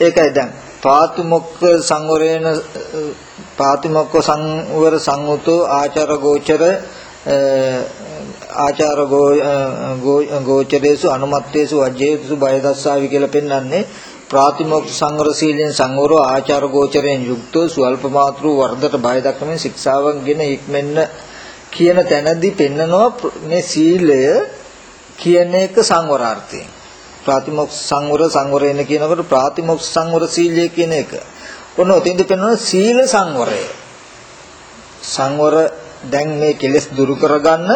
ඒකයි දැන් පාතුමොක්ක සංවරේන පාතුමොක්ක සංවර සංවුතෝ ආචාර ගෝචර ආචාර ගෝචරේසු අනුමත්තේසු අජේසු බයදස්සාවි කියලා පෙන්වන්නේ ප්‍රාතිමොක්ඛ සංවර සීලෙන් සංවරෝ ආචාර ගෝචරයෙන් යුක්තව සුවල්ප මාත්‍ර වර්ධට බය දක්වමින් ශික්ෂාවන්ගෙන හික්මෙන්න කියන තැනදී පෙන්නනවා මේ සීලය කියන එක සංවරාර්ථයෙන් ප්‍රාතිමොක්ෂ සංවර සංවරේන කියනකොට ප්‍රාතිමොක්ෂ සංවර සීලය කියන එක. ඔන්න ඔතෙන්ද පෙන්වන සීල සංවරය. සංවර දැන් මේ කෙලෙස් දුරු කරගන්න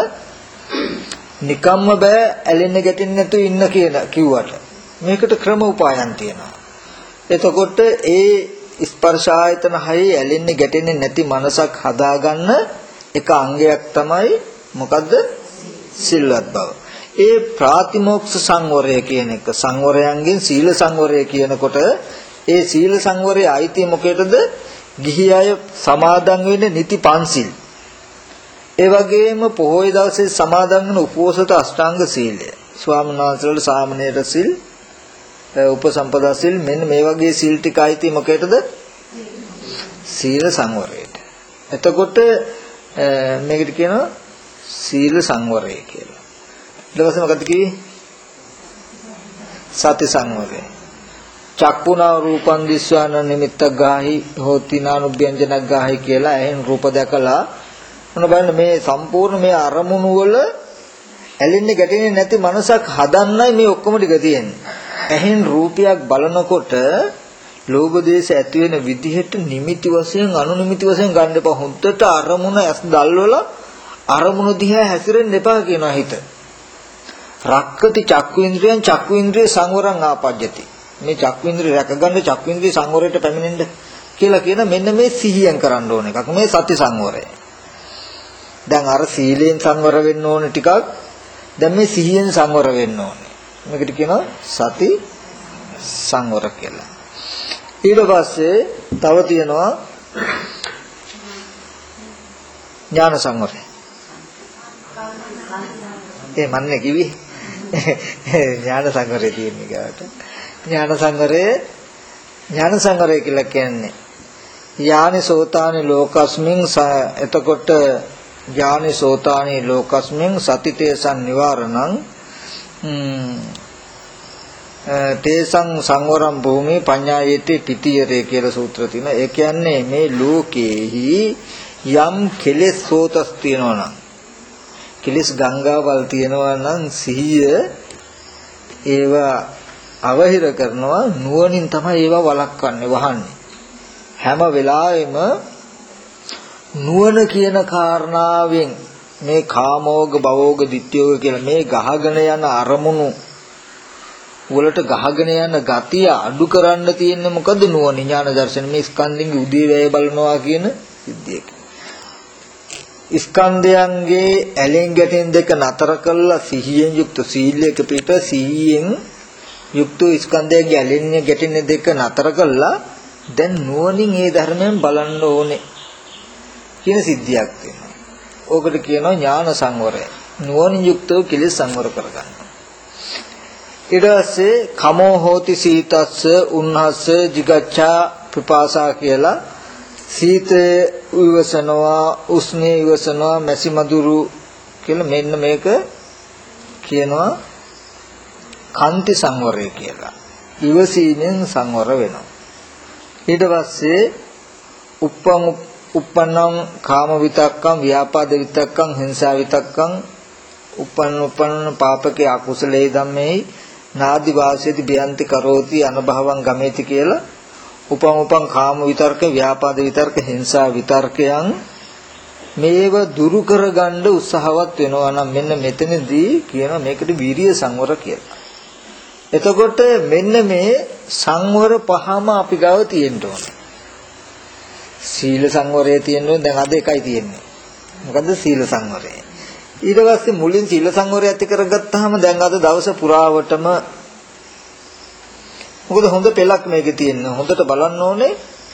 නිකම්ම බෑ ඇලෙන්න ගැටෙන්න නැතුව ඉන්න කියන කිව්වට මේකට ක්‍රම උපායන් තියෙනවා. එතකොට ඒ ස්පර්ශ ආයතන හයේ ඇලෙන්නේ ගැටෙන්නේ නැති මනසක් හදාගන්න එක අංගයක් තමයි මොකද්ද සිල්වත් බව. ඒ ප්‍රාතිමෝක්ෂ සංවරය කියන එක සංවරයන්ගෙන් සීල සංවරය කියනකොට ඒ සීල සංවරයේ අයිති මොකේදද? ගිහි අය සමාදන් වෙන්නේ නිති පන්සිල්. ඒ වගේම පොහොය දවසේ සමාදන් වෙන උපෝසත අෂ්ටාංග සීලය. ස්වාමීන් වහන්සේලාට සාමණේර සිල්, උපසම්පදා සිල් මෙන්න මේ වගේ සිල් ටික අයිති මොකේදද? සීල සංවරයට. එතකොට මේකට කියනවා සීල සංවරය කියලා. ඊට පස්සේ මොකද කිව්වේ? සති සංවරය. චක්කුණා රූපං දිස්වාන නිමිත්තක් ගාහි හෝති නානුභ්‍යංජනක් ගාහි කියලා එහෙන් රූප දැකලා මොන බලන්න මේ සම්පූර්ණ මේ අරමුණු වල ඇලෙන්නේ ගැටෙන්නේ නැති මනසක් හදන්නයි මේ ඔක්කොම ටික තියෙන්නේ. එහෙන් රූපයක් බලනකොට ලෝභ දේශ ඇති වෙන විදිහට නිමිති වශයෙන් අනුනිමිති වශයෙන් ගන්න එපා. හොඳට අරමුණ ඇස් දල්වලා අරමුණු දිහා හැසිරෙන්න එපා කියනවා හිත. රක්කති චක්කු ඉන්ද්‍රියන් චක්කු ඉන්ද්‍රිය සංවරං ආපජ්ජති. මේ චක්කු ඉන්ද්‍රිය රැකගන්න චක්කු ඉන්ද්‍රිය සංවරයට පැමිණෙන්න කියලා කියන මෙන්න මේ සිහියෙන් කරන්න ඕන එකක්. මේ සති සංවරය. දැන් අර සීලයෙන් සංවර වෙන්න ඕන ටිකක් දැන් මේ සිහියෙන් සංවර වෙන්න ඕනේ. මේකට කියනවා සති සංවර කියලා. ඊට පස්සේ තව තියෙනවා ඥාන සංවරය. ඒ මන්නේ කිව්වේ ඥාන සංවරය තියෙන එකට. ඥාන සංවරය ඥාන සංවරය කියලා කියන්නේ යානි සෝතානි ලෝකස්මින් එතකොට ඥානි සෝතානි ලෝකස්මින් සතිතේසන් නිවාරණං තේසං සංවරම් භූමි පඤ්ඤායේති පිටියරේ කියලා සූත්‍ර තියෙනවා. ඒ කියන්නේ මේ ලෝකේහි යම් කෙලෙස් සෝතස් තියෙනවා නම් කෙලෙස් ගංගාවල් තියෙනවා නම් සිහිය ඒවා අවහිර කරනවා නුවණින් තමයි ඒවා වළක්වන්නේ වහන්නේ. හැම වෙලාවෙම නුවණ කියන කාරණාවෙන් මේ කාමෝග භවෝග ditthiyෝග කියලා මේ ගහගෙන යන අරමුණු වලට ගහගෙන යන ගතිය අඩු කරන්න තියෙන්නේ මොකද නුවණ ඥාන දර්ශන මේ ස්කන්ධින්ගේ උදේ වැය බලනවා කියන සිද්ධියක. ස්කන්ධයන්ගේ ඇලෙන් ගැටෙන් දෙක නතර කළා සිහියෙන් යුක්ත සීලයක පිට සිහියෙන් යුක්ත ස්කන්ධයන්ගේ ඇලෙන් ගැටෙන දෙක නතර කළා දැන් නුවණින් ඒ ධර්මයෙන් බලන්න ඕනේ කියන සිද්ධියක් වෙනවා. ඕකට කියනවා ඥාන සංවරය. නුවණින් යුක්තව කෙලෙස් සංවර කරගන්න. ඊට පස්සේ කමෝ හෝති සීතස්ස උන්හස්ස jigaccha පිපාසා කියලා සීතය ඉවසනවා උස්නේ ඉවසනවා මැසි මදුරු කියලා මෙන්න මේක කියනවා කාන්ති සංවරය කියලා. ඉවසීමෙන් සංවර වෙනවා. ඊට පස්සේ uppam uppannam කාම විතක්කම් ව්‍යාපාද විතක්කම් හිංසා විතක්කම් uppන්න uppන්න පාපකේ අකුසලේ ධම්මේ නාදි වාසයේති බයන්ති කරෝති අනභවං ගමේති කියලා උපම් උපම් කාම විතර්ක ව්‍යාපාද විතර්ක හිංසා විතර්කයන් මේව දුරු කරගන්න උත්සාහවත් වෙනවා නම් මෙන්න මෙතනදී කියන මේකට වීරිය සංවර කියලා. එතකොට මෙන්න මේ සංවර පහම අපි ගාව තියෙන්න ඕන. සීල සංවරය තියෙනවා දැන් අද එකයි තියෙන්නේ. මොකද්ද සීල සංවරය? ඊට පස්සේ මුලින් සීල සංවරය ඇති කරගත්තාම දැන් අද දවස පුරාවටම මොකද හොඳ පෙලක් මේකේ තියෙන. හොඳට බලන්න ඕනේ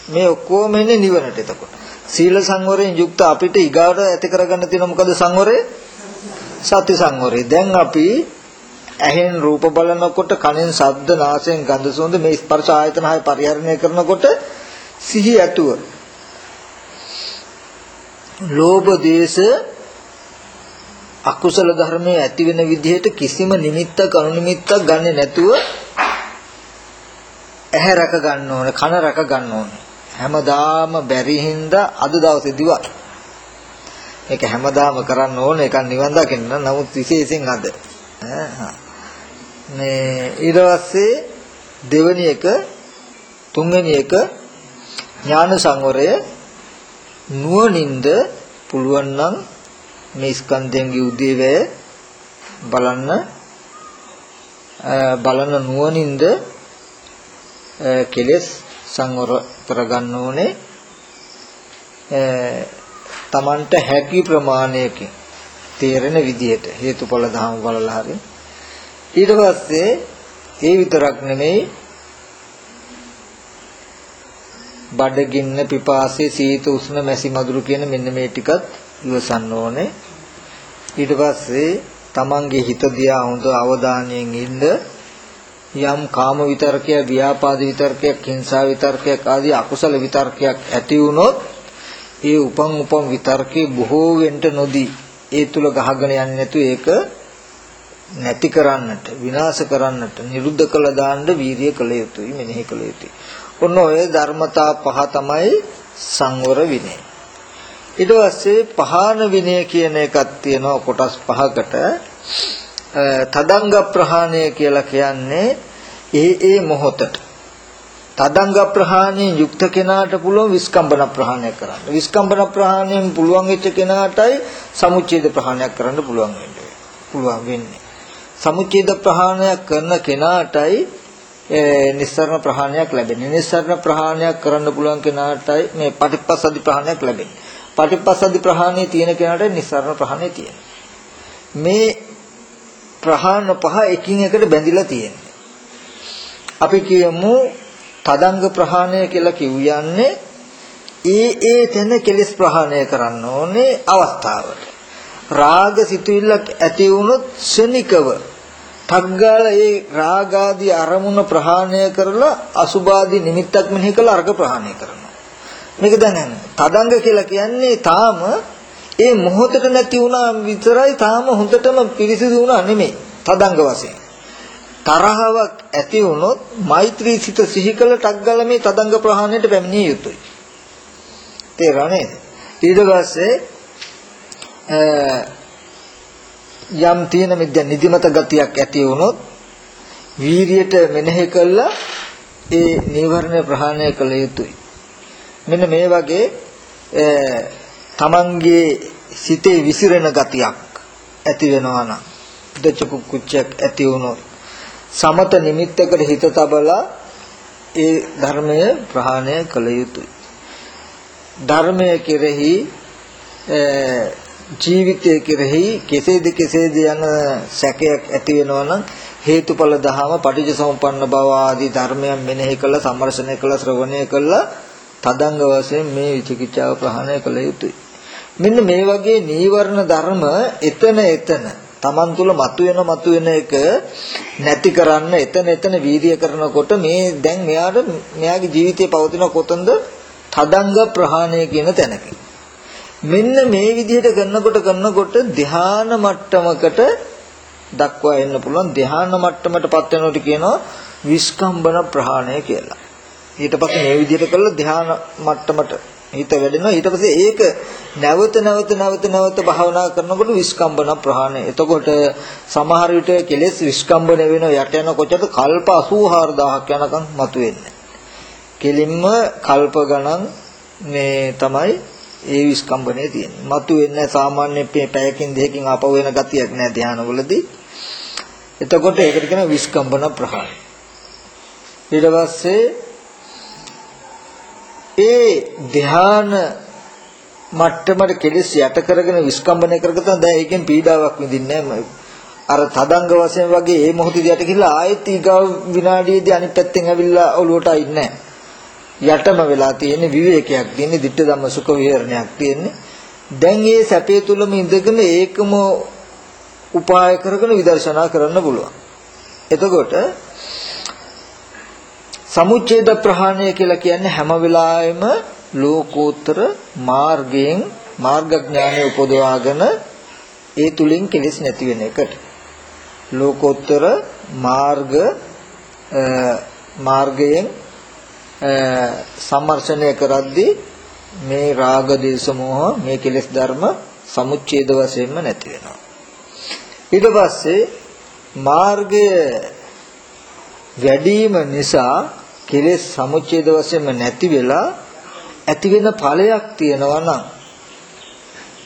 මේ ඔක්කොම එන්නේ නිවනට එතකොට. සීල සංවරයෙන් යුක්ත අපිට ඊගාට ඇති කරගන්න තියෙන මොකද සංවරය? සති සංවරය. දැන් අපි ඇහෙන් රූප බලනකොට කනෙන් ශබ්ද නාසයෙන් ගඳ සුවඳ මේ ස්පර්ශ ආයතන හය පරිහරණය කරනකොට සිහි ඇතුව ලෝභ දේශ අකුසල ධර්මයේ ඇති වෙන විදිහට කිසිම නිමිත්තක් අනුනිමිත්තක් ගන්නෙ නැතුව ඇහැ රක ගන්න ඕනේ කන රක ගන්න ඕනේ. හැමදාම බැරි හින්දා අද දවසේදීවත් මේක හැමදාම කරන්න ඕනේ ඒක නිවන් දකින්න. නමුත් විශේෂයෙන් අද. මේ ඊට පස්සේ දෙවෙනි එක තුන්වෙනි එක ඥාන සංවරය නුවණින්ද පුළුවන් නම් මේ ස්කන්ධයන්ගේ උදේවැය බලන්න. බලන නුවණින්ද කෙලෙස් සංවර කරගන්න ඕනේ. තමන්ට හැකි ප්‍රමාණයකින් තේරෙන විදිහට හේතුඵල ධර්ම බලලා හරි. ඊට පස්සේ ඒ විතරක් නෙමෙයි බඩගින්න පිපාසය සීත උෂ්ණ මැසි මදුරු කියන මෙන්න මේ ටිකත් ඉවසන්න ඕනේ. ඊට පස්සේ තමන්ගේ හිත දිහා හොඳ අවධානයෙන් ඉන්න යම් කාම විතරකයක් ව්‍යාපාද විතරකයක් හිංසා විතරකයක් ආදී අකුසල විතරකයක් ඇති වුණොත් ඒ උපන් උපන් විතරකේ බොහෝ වෙන්න නොදී ඒ තුල ගහගෙන යන්නේ නැතු ඒක නැති කරන්නට විනාශ කරන්නට නිරුද්ධ කළ දාන්න වීරිය කළ යුතුයි මෙනෙහි කළ යුතුයි. ඔන්න ඔය ධර්මතා පහ තමයි සංවර විනය. ඊට පස්සේ පහන විනය කියන එකක් තියෙනවා කොටස් පහකට. තදංග ප්‍රහාණය කියලා කියන්නේ ඒ ඒ මොහොතට තදංග ප්‍රහාණයෙන් යුක්ත කෙනාට පුළුවන් විස්කම්බන ප්‍රහාණය කරන්න. විස්කම්බන ප්‍රහාණයෙන් පුළුවන් වෙච්ච කෙනාටයි සමුච්ඡේද ප්‍රහාණයක් කරන්න පුළුවන් වෙන්නේ. පුළුවන් වෙන්නේ. සමුච්ඡේද ප්‍රහාණයක් කරන කෙනාටයි නිස්සරණ ප්‍රහාණයක් ලැබෙන්නේ. නිස්සරණ ප්‍රහාණයක් කරන්න පුළුවන් කෙනාටයි මේ පටිපස්සද්ධි ප්‍රහාණයක් ලැබෙන්නේ. පටිපස්සද්ධි ප්‍රහාණය තියෙන කෙනාට නිස්සරණ ප්‍රහාණය තියෙනවා. මේ ප්‍රහාණ පහ එකින් එකට බැඳිලා තියෙන්නේ. අපි කියමු තදංග ප්‍රහාණය කියලා කිව්යන්නේ ඒ ඒ තැන කෙලස් ප්‍රහාණය කරන්න ඕනේ අවස්ථාවට. රාග සිතුවිල්ලක් ඇති වුණොත් ශනිකව තග්ගාල ඒ රාගාදී අරමුණ ප්‍රහාණය කරලා අසුභාදී නිමිත්තක් මෙහි කළා අර්ග ප්‍රහාණය කරනවා. මේක දැනගන්න. තදංග කියලා කියන්නේ තාම ඒ මොහොතට නැති වුණා විතරයි තාම හොඳටම පිරිසිදු වුණා නෙමෙයි. තදංග වශයෙන්. තරහවක් ඇති වුණොත් මෛත්‍රී සිත සිහි කළ ටග්ගල මේ තදංග ප්‍රහාණයට පැමිණිය යුතුයි. තේරෙන්නේ? ඊට පස්සේ යම් තියෙන මිද්ද නිදිමත ගතියක් ඇති වුණොත් වීරියට මෙනෙහි කළා ඒ නීවරණ ප්‍රහාණය කළ යුතුයි. මෙන්න මේ වගේ තමන්ගේ සිතේ විසිරෙන ගතියක් ඇති වෙනවා නම් දචකු කුච්චයක් ඇති වුණොත් සමත නිමිත්තකට හිත තබලා ඒ ධර්මය ප්‍රහාණය කළ යුතුයි. ධර්මය කෙරෙහි ජීවිතය කෙරෙහි කෙසේද කෙසේද යන සැකයක් ඇති වෙනවා නම් හේතුඵල දහම පටිච්චසමුප්පන්න බව ආදී ධර්මයන් මෙනෙහි කළ සම්මර්ෂණය කළ ශ්‍රවණය කළ තදංග වශයෙන් මේ විචිකිච්ඡාව ප්‍රහාණය කළ යුතුයි. මෙන්න මේ වගේ නීවරණ ධර්ම එතන එතන Taman තුල මතුවෙන මතුවෙන එක නැති කරන්න එතන එතන වීර්ය කරනකොට මේ දැන් මෙයාට මෙයාගේ ජීවිතේ පවතින කොතනද තදංග ප්‍රහාණය කියන තැනක. මෙන්න මේ විදිහට කරනකොට කරනකොට ධ්‍යාන මට්ටමකට දක්වා එන්න පුළුවන් ධ්‍යාන මට්ටමටපත් වෙනකොට කියනවා විස්කම්බන ප්‍රහාණය කියලා. ඊට පස්සේ මේ විදිහට කළා ධ්‍යාන මට්ටමට හිත වැඩෙනවා ඊට පස්සේ ඒක නැවත නැවත නැවත නැවත භාවනා කරනකොට විස්කම්බන ප්‍රහාණය. එතකොට සමහර විට කෙලෙස් විස්කම්බන වෙන යට යන කොටට කල්ප 84000ක් යනකම් මතුවෙන්නේ. කෙලින්ම කල්ප ගණන් මේ තමයි ඒ විස්කම්බනේ තියෙන්නේ. මතුවෙන්නේ සාමාන්‍ය පැයකින් දෙකකින් ආපහු වෙන ගතියක් නෑ ධානවලදී. එතකොට ඒකට කියන විස්කම්බන ප්‍රහාණය. ඊට පස්සේ ඒ ධ්‍යාන මට්ටමට කෙලෙස් යට කරගෙන විස්කම්බනය කරගත්තා දැන් ඒකෙන් පීඩාවක් විඳින්නේ නැහැ. අර තදංග වශයෙන් වගේ ඒ මොහොතේදී යට ගිහලා ආයෙත් ඊගාව විනාඩියේදී අනිත් පැත්තෙන් ඇවිල්ලා ඔලුවට අයින්නේ යටම වෙලා තියෙන විවේකයක් තියෙන ditta ධම්ම සුඛ විහරණයක් තියෙන්නේ. දැන් මේ සැපේ තුලම ඉඳගෙන ඒකම උපාය කරගෙන විදර්ශනා කරන්න පුළුවන්. එතකොට සමුච්ඡේද ප්‍රහාණය කියලා කියන්නේ හැම වෙලාවෙම ලෝකෝත්තර මාර්ගයෙන් මාර්ගඥානය උපදවාගෙන ඒ තුලින් කෙලෙස් නැති වෙන එකට. ලෝකෝත්තර මාර්ග මාර්ගයෙන් සම්මර්ෂණය කරද්දී මේ රාග දේශ මොහ මේ කෙලෙස් ධර්ම සමුච්ඡේද වශයෙන්ම නැති වෙනවා. ඊට පස්සේ මාර්ගය වැඩිම නිසා කෙලෙස් සමුච්ඡේද වශයෙන්ම නැති වෙලා ඇති වෙන ඵලයක් තියෙනවා නම්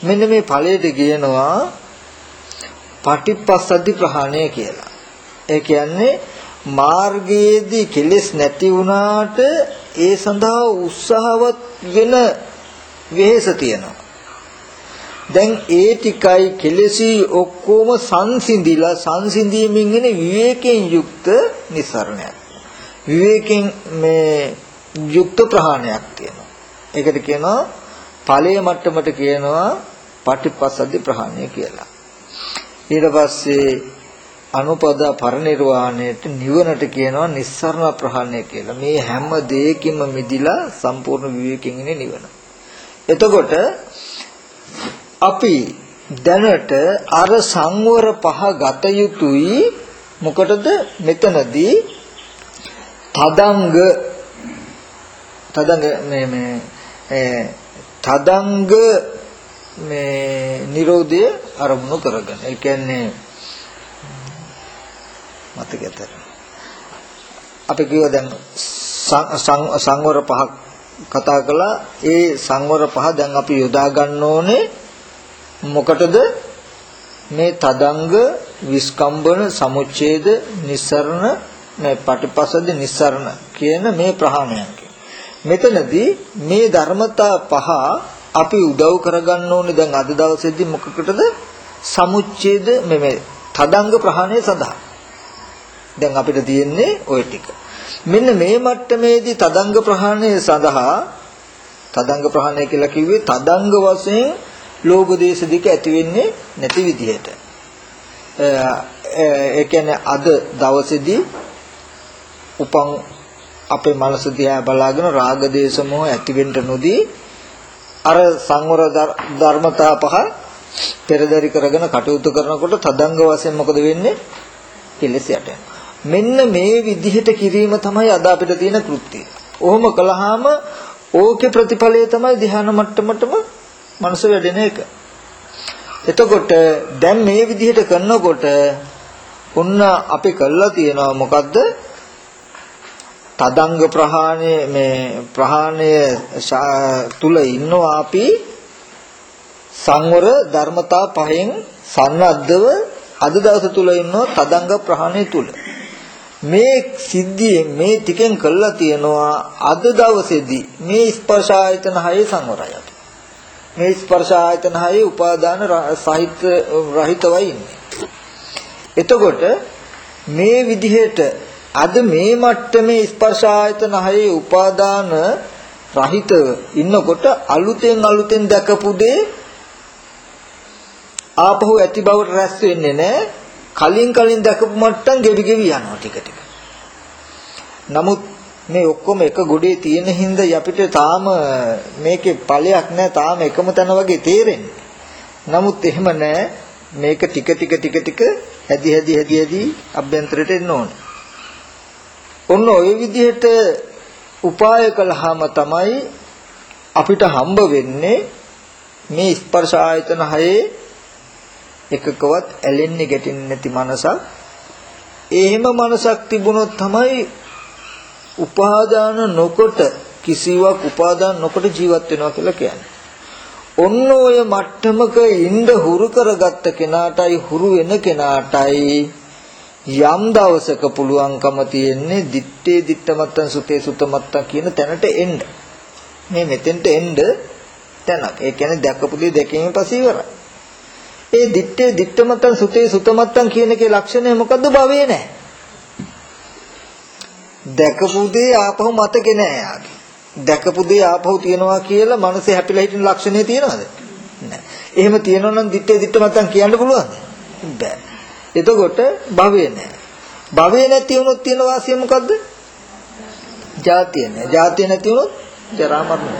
මෙන්න මේ ඵලයට කියනවා පටිපස්සද්ධි ප්‍රහාණය කියලා. ඒ කියන්නේ මාර්ගයේදී කෙලෙස් නැති වුණාට ඒ සඳහා උත්සාහවත් වෙන වෙහෙස තියෙනවා. දැන් ඒ ටිකයි කෙලෙසි ඔක්කොම සංසිඳිලා සංසිඳීමෙන් එන විවේකයෙන් යුක්ත නිසරණයක්. විවේකයෙන් මේ යුක්ත ප්‍රහාණයක් තියෙනවා. ඒකට කියනවා ඵලයේ මට්ටමට කියනවා පටිපස්සද්ධි ප්‍රහාණය කියලා. ඊට පස්සේ අනුපදා පරිනිර්වාණයට නිවනට කියනවා නිස්සරණ ප්‍රහාණය කියලා. මේ හැම දෙයකින්ම මිදිලා සම්පූර්ණ විවේකයෙන් ඉන්නේ නිවන. එතකොට අපි දැනට අර සංවර පහ ගත යුතුයි මොකටද මෙතනදී තදංග තදංග මේ මේ තදංග මේ Nirodha අරමුණු කරගෙන. ඒ කියන්නේ මතකයට අපි කියව දැන් සංවර පහක් කතා කළා. ඒ සංවර පහ දැන් අපි යොදා ගන්න ඕනේ මොකටද? මේ තදංග විස්කම්බන සමුච්ඡේද නිස්සරණ මේ පටිපසද නිස්සරණ කියන මේ ප්‍රහාණයන් මෙතනදී මේ ධර්මතා පහ අපි උදව් කරගන්න ඕනේ දැන් අද දවසේදී මොකකටද? සමුච්ඡේද මේ තදංග ප්‍රහාණය සඳහා. දැන් අපිට තියෙන්නේ ওই ටික. මෙන්න මේ මට්ටමේදී තදංග ප්‍රහාණය සඳහා තදංග ප්‍රහාණය කියලා කිව්වේ තදංග වශයෙන් ලෝභ දේශ දෙක ඇති වෙන්නේ නැති විදිහට. ඒ කියන්නේ අද දවසේදී උපන් අපේ මනස දිහා බලාගෙන රාග දේශ මොහ ඇති වෙන්න නොදී අර සංවර ධර්මතා පහ පෙරදරි කරගෙන කටයුතු කරනකොට තදංග වශයෙන් මොකද වෙන්නේ කෙලෙස් යට මෙන්න මේ විදිහට කිරීම තමයි අද අපිට තියෙන කෘත්‍යය. ඔහොම කළාම ඕකේ ප්‍රතිඵලය තමයි ධ්‍යාන මට්ටමටම මනස වැඩෙන එක. එතකොට දැන් මේ විදිහට කරනකොට ඔන්න අපි කළා තියෙනවා මොකද්ද? තදංග ප්‍රහාණය මේ ප්‍රහාණය තුල ඉන්නවා අපි සංවර ධර්මතා පහෙන් සන්නද්ධව අද දවස තුල ඉන්නවා තදංග ප්‍රහාණය තුල. මේ සිද්ධියෙන් මේ ටිකෙන් කළා තියෙනවා අද දවසේදී මේ ස්පර්ශ ආයතන හයේ සංවරය. මේ ස්පර්ශ ආයතන හයේ උපාදාන සහිත රහිතවයි ඉන්නේ. එතකොට මේ විදිහට අද මේ මට්ටමේ ස්පර්ශ ආයතන හයේ උපාදාන රහිතව ඉන්නකොට අලුතෙන් අලුතෙන් දැකපු දේ ආපහු ඇති බවට රැස් වෙන්නේ නැහැ. කලින් කලින් දැකපු මට්ටම් ගෙවි ගෙවි යනවා ටික ටික. නමුත් මේ ඔක්කොම එක ගොඩේ තියෙන හින්දා අපිට තාම මේකේ ඵලයක් නැහැ. තාම එකම තැන වගේ තේරෙන්නේ. නමුත් එහෙම නැහැ. මේක ටික ටික ටික ටික හැදි හැදි හැදි හැදි අභ්‍යන්තරයට එන්න ඕනේ. ඔන්න ওই විදිහට උපාය කළාම තමයි අපිට හම්බ වෙන්නේ මේ ස්පර්ශ ආයතන හයේ එකකවත් ඇලෙන්නේ ගැටෙන්නේ නැති මනසක්. එහෙම මනසක් තිබුණොත් තමයි උපාදාන නොකොට කිසිවක් උපාදාන නොකොට ජීවත් වෙනවා කියලා කියන්නේ. ඔන්න ඔය මට්ටමක ඉඳ හුරු කරගත්ත කෙනාටයි හුරු වෙන කෙනාටයි යම් දවසක පුළුවන්කම තියෙන්නේ දිත්තේ දිත්තමත්තන් සුතේ සුතමත්තන් කියන තැනට එන්න. මේ මෙතෙන්ට එන්න තැනක්. ඒ කියන්නේ දැකපු දේ දැකීමෙන් පස්සේ ඉවරයි. ඒ දිත්තේ දිත්තමත්තන් සුතේ සුතමත්තන් කියන එකේ ලක්ෂණය මොකද්ද? භවයේ නැහැ. දැකපු දේ ආපහු මතකේ නැහැ යාගේ. දැකපු දේ ආපහු තියනවා කියලා මනසේ හැපිලා හිටින ලක්ෂණය තියනවද? නැහැ. එහෙම තියනවා නම් දිත්තේ දිත්තමත්තන් කියන්න පුළුවන්ද? බෑ. එතකොට භවය නැහැ. භවය නැති වුණොත් තියෙන වාසිය මොකද්ද? ජාතිය නැහැ. ජාතිය නැති වුණොත් ජරා මරණය.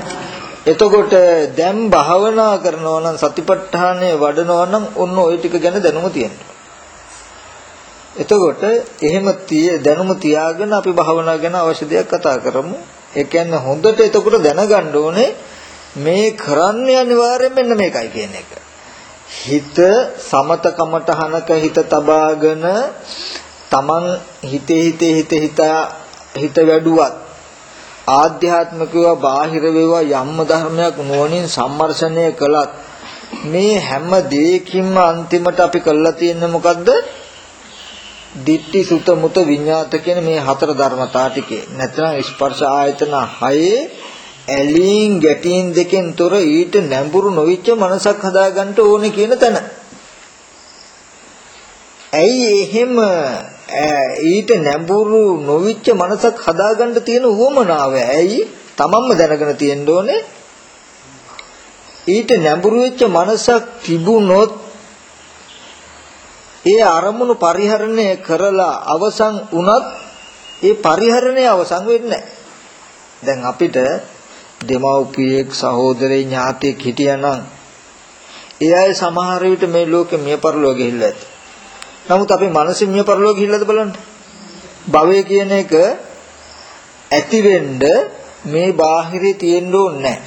එතකොට දැන් භාවනා කරනවා නම් සතිපට්ඨානය වඩනවා නම් ඔන්න ওই ටික ගැන දැනුම තියෙනවා. එතකොට එහෙම දැනුම තියාගෙන අපි භාවනා ගැන අවශ්‍ය දෙයක් කතා කරමු. ඒ කියන්නේ හොඳට එතකොට දැනගන්න ඕනේ මේ කරන්න අනිවාර්යෙන් මෙන්න මේකයි කියන එක. හිත සමත කමටහනක හිත තබාගෙන තමන් හිතේ හිතේ හිත හිත හිත වැඩුවත් ආධ්‍යාත්මිකව බාහිර වේවා යම්ම ධර්මයක් නුවණින් සම්මර්ෂණය කළත් මේ හැම දෙයකින්ම අන්තිමට අපි කළා තියෙන්නේ මොකද්ද? දිට්ඨි සුත මුත විඤ්ඤාත කියන මේ හතර ධර්මතා ටිකේ නැත්නම් ස්පර්ශ ආයතන හයේ ඇලීම් ගැටීම් දෙකෙන් තොර ඊට නැඹුරු නොවිච්ච මනසක් හදාගන්න ඕනේ කියන තැන. ඇයි එහෙම ඊට නැඹුරු නොවිච්ච මනසක් හදාගන්න තියෙන උවමනාව? ඇයි? තමන්ම දැනගෙන තියෙන්න ඕනේ. ඊට නැඹුරු වෙච්ච මනසක් තිබුණොත් ඒ අරමුණු පරිහරණය කරලා අවසන් වුණත් ඒ පරිහරණය අවසන් වෙන්නේ දැන් අපිට දෙමව්පියෙක් සහෝදරේ ඥාතියෙක් හිටියානම් ඒ අය සමහර විට මේ ලෝකෙ මිය පරලෝ ගිහිල්ලා ඇති. නමුත් අපේ මනසින් මිය පරලෝ ගිහිල්ලාද බලන්න. භවය කියන එක ඇති වෙන්න මේ බාහිරේ තියෙන්න ඕනේ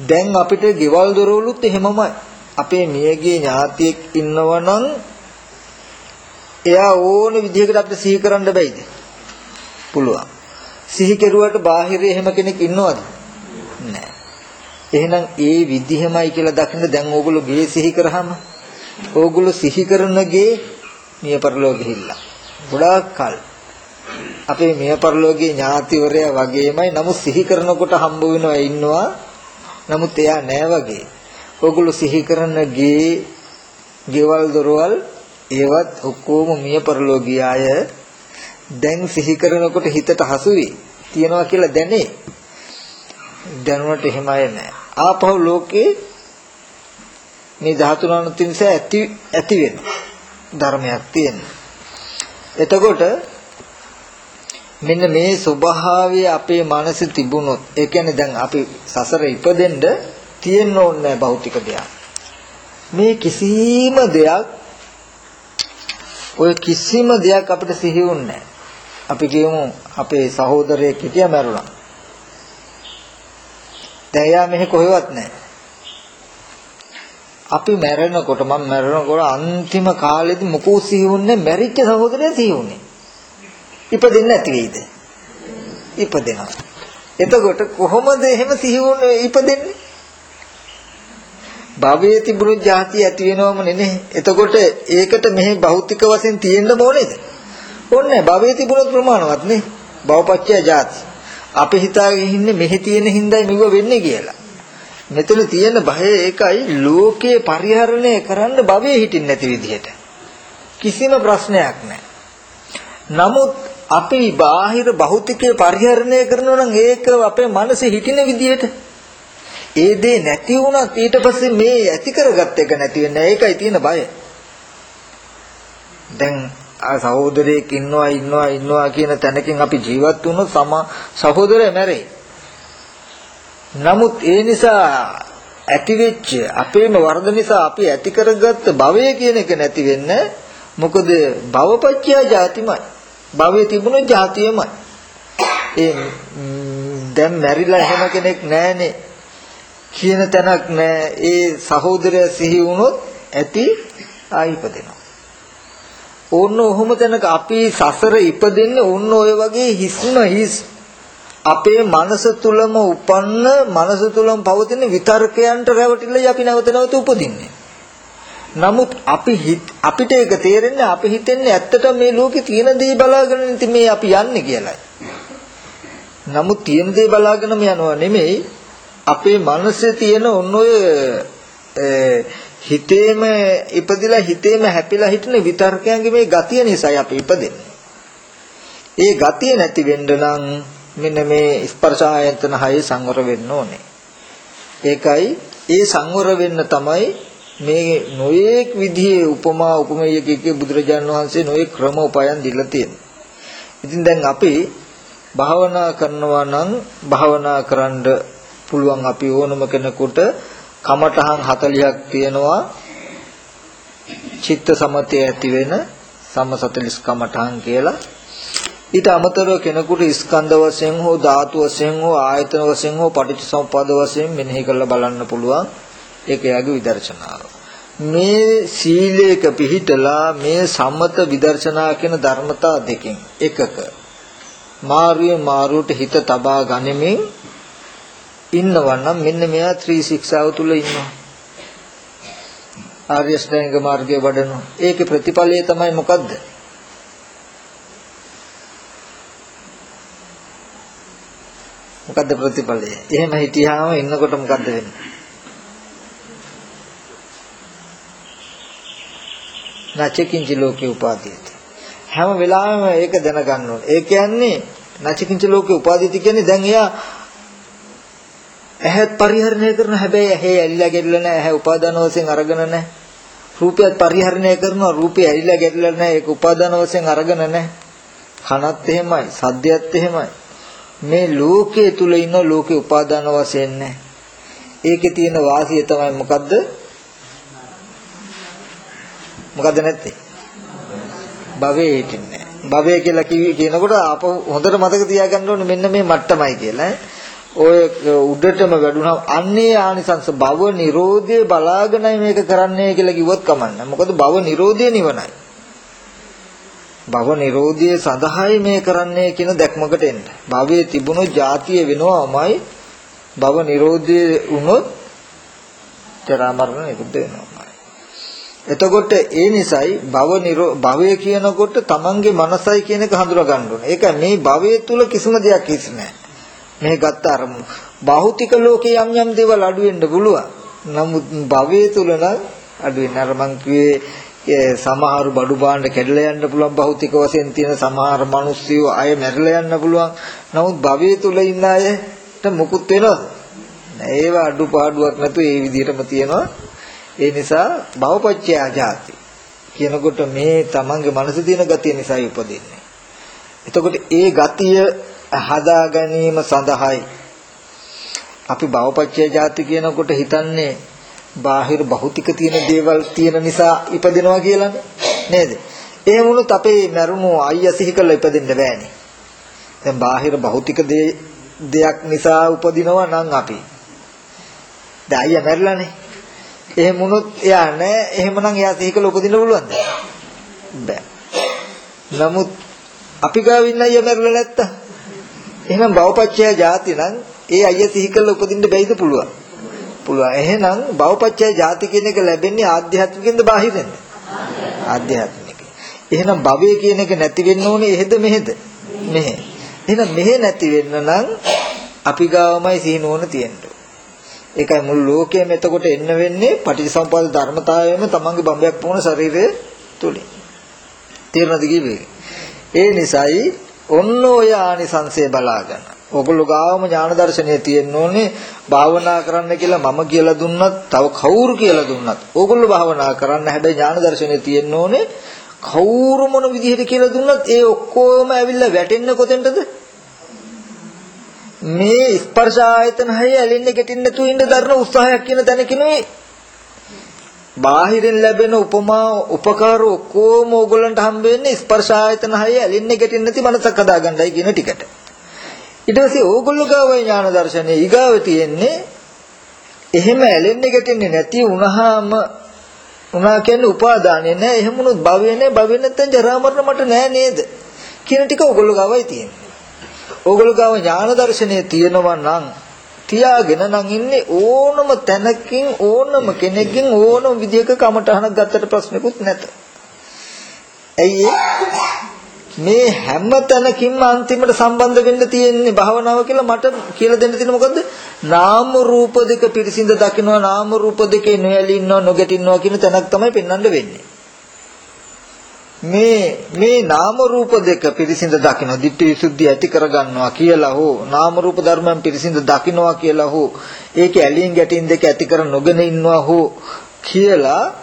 දැන් අපිට ගෙවල් දොරවලුත් එහෙමමයි. අපේ මියගේ ඥාතියෙක් ඉන්නවනම් එයා ඕන විදිහකට අපිට සිහි කරන්න බෑයිද? පුළුවන්. සිහි කෙරුවට බාහිරේ එහෙම කෙනෙක් ඉන්නවද? නැහැ. එහෙනම් ඒ විදිහමයි කියලා දකින්න දැන් ඕගොල්ලෝ ගේ සිහි කරාම ඕගොල්ලෝ සිහි කරන ගේ මිය පරලෝ ගිහිල්ලා. ගොඩාක් කල් අපේ මිය පරලෝකයේ ඥාතිවරයා වගේමයි නමුත් සිහි කරනකොට හම්බ වෙනවා ඉන්නවා. නමුත් එයා නෑ වගේ. ඕගොල්ලෝ සිහි කරන ගේ ගෙවල් දොරවල් ඒවත් ඔක්කොම මිය පරලෝකීය අය දැන් සිහි කරනකොට හිතට හසුවි තියනවා කියලා දැනේ දැනුණට එහෙම අය නැහැ ආපහු ලෝකේ මේ ධාතුනානුත් නිසා ඇති ඇති වෙන ධර්මයක් තියෙන එතකොට මෙන්න මේ ස්වභාවය අපේ මනසේ තිබුණොත් ඒ කියන්නේ දැන් අපි සසර ඉපදෙන්න තියෙන්න ඕනේ භෞතික දෙයක්. මේ කිසිම දෙයක් ඔය කිසිම දෙයක් අපිට සිහි වුන්නේ අපි කියමු අපේ සහෝදරයෙක් හිටියා මැරුණා. දැන් එයා මෙහි කොහෙවත් නැහැ. අපි මැරෙනකොට මම මැරෙනකොට අන්තිම කාලෙදි මොකෝ සිහි වුන්නේ මැරිච්ච සහෝදරයා සිහි වුන්නේ. ඉපදෙන්නේ නැති වෙයිද? ඉපදෙනවා. එතකොට කොහොමද එහෙම සිහි වුනේ ඉපදෙන්නේ? භවයේ තිබුණු જાති ඇති වෙනවම නෙනේ. එතකොට ඒකට මෙහි භෞතික වශයෙන් තියෙන්න ඕනේද? ඕනේ භවයේ තිබුණොත් ප්‍රමාණවත් නේ. භවපච්චය જાති. අපි හිතාගෙන ඉන්නේ මෙහි තියෙන හින්දායි මෙව වෙන්නේ කියලා. මෙතන තියෙන භය ඒකයි ලෝකේ පරිහරණය කරන්න භවයේ හිටින්නේ නැති විදිහට. කිසිම ප්‍රශ්නයක් නැහැ. නමුත් අපි බාහිර භෞතිකේ පරිහරණය කරනවා නම් ඒක අපේ මනසේ හිටින විදිහට ඒ දේ නැති වුණත් ඊට පස්සේ මේ ඇති කරගත් එක නැති වෙන්නේ ඒකයි තියෙන බය. දැන් ආ සහෝදරයෙක් ඉන්නවා ඉන්නවා ඉන්නවා කියන තැනකින් අපි ජීවත් වුණොත් සම සහෝදරය මැරෙයි. නමුත් ඒ නිසා ඇතිවෙච්ච අපේම වර්ධ නිසා අපි ඇති කරගත්ත භවය කියන එක නැති වෙන්නේ මොකද භවපච්චය ජාතිමයි. භවයේ තිබුණ ජාතියමයි. ඒ දැන් මැරිලා එහෙම කෙනෙක් නැහනේ. කියන තැනක් නෑ ඒ සහෝදරය සිහි වුණොත් ඇති ආයිපදෙනවා ඕන්න ඔහොම තැනක අපි සසර ඉපදෙන්නේ ඕන්න ඔය වගේ හිස්ම හිස් අපේ මනස තුලම උපන්න මනස තුලම පවතින විතර්කයන්ට රැවටිලා අපි නැවත නැවත උපදින්නේ නමුත් අපි අපිට ඒක තේරෙන්නේ අපි හිතන්නේ ඇත්තට මේ ලෝකේ තියෙන දේ බලාගෙන ඉතින් මේ අපි යන්නේ කියලායි. නමුත් තියෙන දේ බලාගෙනම යනවා නෙමෙයි අපේ මනසේ තියෙන ඔන්න ඔය හිතේම ඉපදිලා හිතේම හැපිලා හිටින විතර්කයන්ගේ මේ ගතිය නිසායි අපි ඉපදෙන්නේ. ඒ ගතිය නැති වෙන්න නම් මෙන්න මේ ස්පර්ශ ආයතන හයේ සංවර වෙන්න ඕනේ. ඒකයි ඒ සංවර වෙන්න තමයි මේ නොයේක් විදිහේ උපමා උපමේයකයේ බුදුරජාන් වහන්සේ නොයේක් ක්‍රම උපයන් දීලා තියෙනවා. ඉතින් දැන් අපි භාවනා කරනවා නම් භාවනා කරන්න පුළුවන් අපි ඕනම කෙනෙකුට කමඨහන් 40ක් තියෙනවා. චිත්ත සමතය ඇති වෙන සම 40 කමඨහන් කියලා. ඊට අමතරව කෙනෙකුට ස්කන්ධ වශයෙන් හෝ ධාතු වශයෙන් හෝ ආයතන වශයෙන් හෝ පටිච්චසමුප්පාද වශයෙන් මෙනෙහි කරලා බලන්න පුළුවන්. ඒක එයාගේ විදර්ශනාව. මේ සීලයක පිහිටලා මේ සම්මත විදර්ශනා කියන ධර්මතා දෙකෙන් එකක මාරුවේ මාරුවට හිත තබා ගනිමින් ඉන්නවනම් මෙන්න මෙයා ත්‍රි ශික්ෂාව තුල ඉන්නවා. ආර්ය ශ්‍රේණික මාර්ගයේ වඩනවා. ඒකේ ප්‍රතිඵලය තමයි මොකද්ද? මොකද්ද ප්‍රතිඵලය? එහෙම හිටියාම ඉන්නකොට මොකද්ද වෙන්නේ? නචකින්ච ලෝකේ උපාදීති. හැම වෙලාවෙම ඒක දැනගන්න ඕනේ. ඒ කියන්නේ නචකින්ච ලෝකේ උපාදීති කියන්නේ දැන් එයා ඇහත් පරිහරණය කරන හැබැයි ඇහි ඇලිලා ගැටලා නැහැ. ඇහැ උපාදාන වශයෙන් අරගෙන නැහැ. රූපයත් පරිහරණය කරනවා. රූපය ඇලිලා ගැටලා නැහැ. ඒක උපාදාන වශයෙන් අරගෙන නැහැ. කනත් එහෙමයි, සද්දයත් එහෙමයි. මේ ලෝකයේ තුල ඉන්න ලෝකේ උපාදාන වශයෙන් නැහැ. ඒකේ තියෙන වාසිය තමයි මොකද්ද? මොකද නැත්තේ? භවයේ හිටින්නේ භවය කියලා කියනකොට අප හොඳට මතක තියාගන්න ඕනේ මෙන්න මේ මට්ටමයි කියලා. ඔය උඩටම වැඩුණා අන්නේ ආනිසංස භව නිරෝධය බලාගෙනයි මේක කරන්නේ කියලා කිව්වොත් කමන්නේ. මොකද භව නිරෝධය නිවනයි. භව නිරෝධය සඳහායි මේ කරන්නේ කියන දැක්මකට එන්න. භවයේ තිබුණු જાතිය වෙනවමයි භව නිරෝධය වුණොත් ජරා මරණ නිරුද්ධ වෙනවා. එතකොට ඒ නිසයි භව නිරෝ භවය කියනකොට තමන්ගේ මනසයි කියන එක හඳුනා ගන්න ඕනේ. ඒක මේ භවය තුල කිසිම දෙයක් කිසි නැහැ. මේ ගත්ත අරමුණු. භෞතික ලෝකේ යම් යම් දේවල් අඩු වෙන්න පුළුවන්. නමුත් භවය තුල නම් අඩු වෙන අර මං කිව්වේ සමහර බඩු භාණ්ඩ කැඩලා යන්න පුළුවන් භෞතික වශයෙන් තියෙන සමහර මිනිස්සු අය මැරිලා යන්න පුළුවන්. නමුත් භවය තුල ඉන්න අයට මුකුත් වෙනවද? ඒව අඩුපාඩුවක් නැතු ඒ විදිහටම තියෙනවා. ඒ නිසා භවපච්චය ජාති කියනකොට මේ තමන්ගේ මනසේ තියෙන ගතිය නිසා උපදින්නේ. එතකොට ඒ ගතිය හදා ගැනීම සඳහායි අපි භවපච්චය ජාති කියනකොට හිතන්නේ බාහිර භෞතික තියෙන දේවල් තියෙන නිසා ඉපදිනවා කියලානේ නේද? එහෙම වුණොත් අපේ මරුණු අයියා සිහි කරලා ඉපදෙන්න බෑනේ. දැන් බාහිර භෞතික දෙයක් නිසා උපදිනවා නම් අපි. දැන් අයියා මැරිලානේ. එහෙම වුණොත් එයා නෑ එහෙමනම් එයා සිහි කළ උපදින්න පුළුවන්ද බෑ නමුත් අපි ගාව ඉන්න අයියා මැරුණා නැත්තම් එහෙනම් භවපච්චය ಜಾති නම් ඒ අයියා සිහි කළ උපදින්න බැයිද පුළුවන්? පුළුවන්. එහෙනම් භවපච්චය ಜಾති කියන එක ලැබෙන්නේ ආධ්‍යාත්මිකින්ද බාහිරින්ද? ආධ්‍යාත්මික. එහෙනම් භවය කියන එක නැති වෙන්න ඕනේ එහෙද මෙහෙද? මෙහෙ. එහෙනම් මෙහෙ නැති වෙන්න නම් අපි ගාවමයි සිහිනෝන තියෙන්නේ. ඒකයි මුළු ලෝකයේම එතකොට එන්න වෙන්නේ පටිච්චසමුප්පාද ධර්මතාවයම තමන්ගේ බම්බයක් පොන ශරීරය තුලින්. තේරෙනවද කිව්වේ? ඒ නිසායි ඔන්න ඔය ආනිසංසය බලාගන්න. ඔගොල්ලෝ ගාවම ඥාන දර්ශනය තියෙන්න ඕනේ භාවනා කරන්න කියලා මම කියලා දුන්නත් තව කවුරු කියලා දුන්නත් ඕගොල්ලෝ භාවනා කරන්න හැබැයි ඥාන දර්ශනය තියෙන්න ඕනේ කවුරු මොන විදිහට කියලා දුන්නත් ඒ ඔක්කොම ඇවිල්ලා වැටෙන්නේ කොතෙන්ද? මේ ස්පර්ශ ආයතන හය ඇලෙන්නේ ගැටෙන්නේ නැතුව ඉන්න දරන උත්සාහයක් කියන තැනකිනුයි බාහිරින් ලැබෙන උපමා උපකාර ඔක්කොම ඕගොල්ලන්ට හම්බ වෙන්නේ ස්පර්ශ ආයතන හය ඇලෙන්නේ ගැටෙන්නේ නැති මනසක් හදාගන්නයි කියන ටිකට. ඊට පස්සේ ඕගොල්ලෝ ගාව ඥාන දර්ශනේ ඊගාව තියෙන්නේ එහෙම ඇලෙන්නේ ගැටෙන්නේ නැති වුණාම උනා කියන්නේ උපාදානෙ නෑ එහෙමුණොත් භවය නෑ භවය නැත්නම් ජරා මරණ මට නෑ නේද කියන ටික ඕගොල්ලෝ ගාවයි තියෙන්නේ. ඕගොල්ලෝ ගාව ඥාන දර්ශනය තියෙනවා නම් තියාගෙන නම් ඉන්නේ ඕනම තැනකින් ඕනම කෙනෙක්ගෙන් ඕනම විදියක කමටහනක් ගත්තට ප්‍රශ්නකුත් නැත. ඇයි මේ හැම තැනකින්ම අන්තිමට සම්බන්ධ වෙන්න තියෙන්නේ භවනාව කියලා මට කියලා දෙන්න තියෙන මොකද්ද? නාම රූප දෙක පිරිසිඳ දකින්නවා නාම රූප දෙකේ නොයලී ඉන්නවා නොගැටින්නවා කියන තැනක් තමයි පෙන්වන්න වෙන්නේ. මේ මේ නාම රූප දෙක පිරිසිඳ දකින්න ditthi visuddhi ඇති කරගන්නවා කියලා හෝ නාම රූප ධර්මයන් පිරිසිඳ දකින්නවා කියලා හෝ ඒකේ ඇලීම් ගැටීම් දෙක ඇති කර නොගෙන ඉන්නවා හෝ කියලා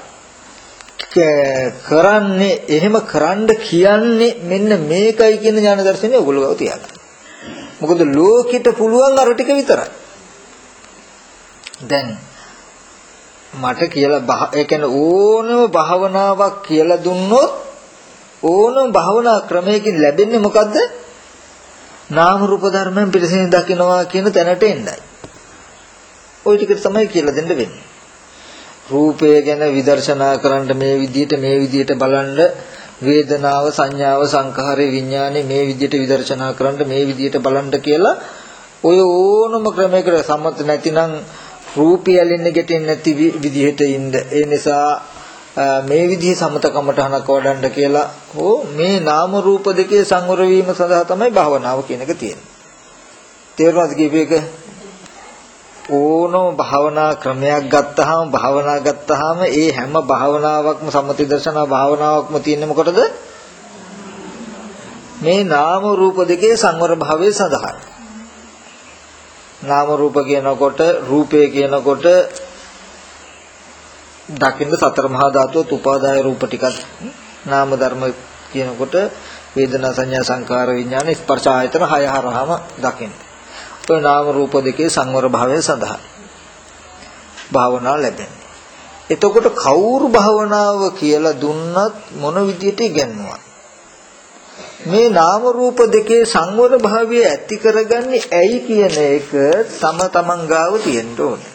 කරන්නේ එහෙම කරන්න කියන්නේ මෙන්න මේකයි කියන ඥාන දර්ශනය ඔයගොල්ලෝ ගාව තියාගන්න. මොකද ලෝකෙට පුළුවන් අර ටික විතරයි. දැන් මට කියලා ඒ කියන්නේ ඕනම භාවනාවක් කියලා දුන්නොත් ඕනම භාවනා ක්‍රමයකින් ලැබෙන්නේ මොකද්ද? නාම රූප ධර්මයන් පිළිසින් දකින්නවා කියන තැනට එන්නයි. ওই ටික තමයි කියලා දෙන්න වෙන්නේ. රූපය ගැන විදර්ශනා කරන්න මේ විදිහට මේ විදිහට බලන්න වේදනාව සංඥාව සංඛාරය විඥානේ මේ විදිහට විදර්ශනා කරන්න මේ විදිහට බලන්න කියලා ඔය ඕනම ක්‍රමයකට සම්මත නැතිනම් රූපය ඇලෙන්න ගැටෙන්නේ නැති විදිහට ඉන්න ඒ නිසා මේ විදිහේ සමතකමටහනක් වඩන්න කියලා හෝ මේ නාම රූප දෙකේ සංවර වීම සඳහා තමයි භාවනාව කියන එක තියෙන්නේ. තේරුණාද කියපේක ඕනම භාවනා ක්‍රමයක් ගත්තාම භාවනා ගත්තාම ඒ හැම භාවනාවක්ම සම්මති දර්ශනා භාවනාවක්ම තියෙන්නේ මොකටද? මේ නාම රූප දෙකේ සංවර භාවය සඳහා. නාම රූප කියනකොට රූපය කියනකොට දකින්න සතර මහා ධාතුව උපාදාය රූප ටිකක් නාම ධර්ම කියනකොට වේදනා සංඥා සංකාර විඥාන ස්පර්ශ ආයතන හය හරහාම දකින්න. ඔය නාම රූප දෙකේ සංවර භාවය සඳහා භාවනාව ලැබෙන්නේ. එතකොට කවුරු භාවනාව කියලා දුන්නත් මොන විදියට ඉගෙනුවා මේ නාම රූප දෙකේ සංවර භාවය ඇති කරගන්නේ ඇයි කියන එක තම තමන් ගාව තියෙන්න ඕනේ.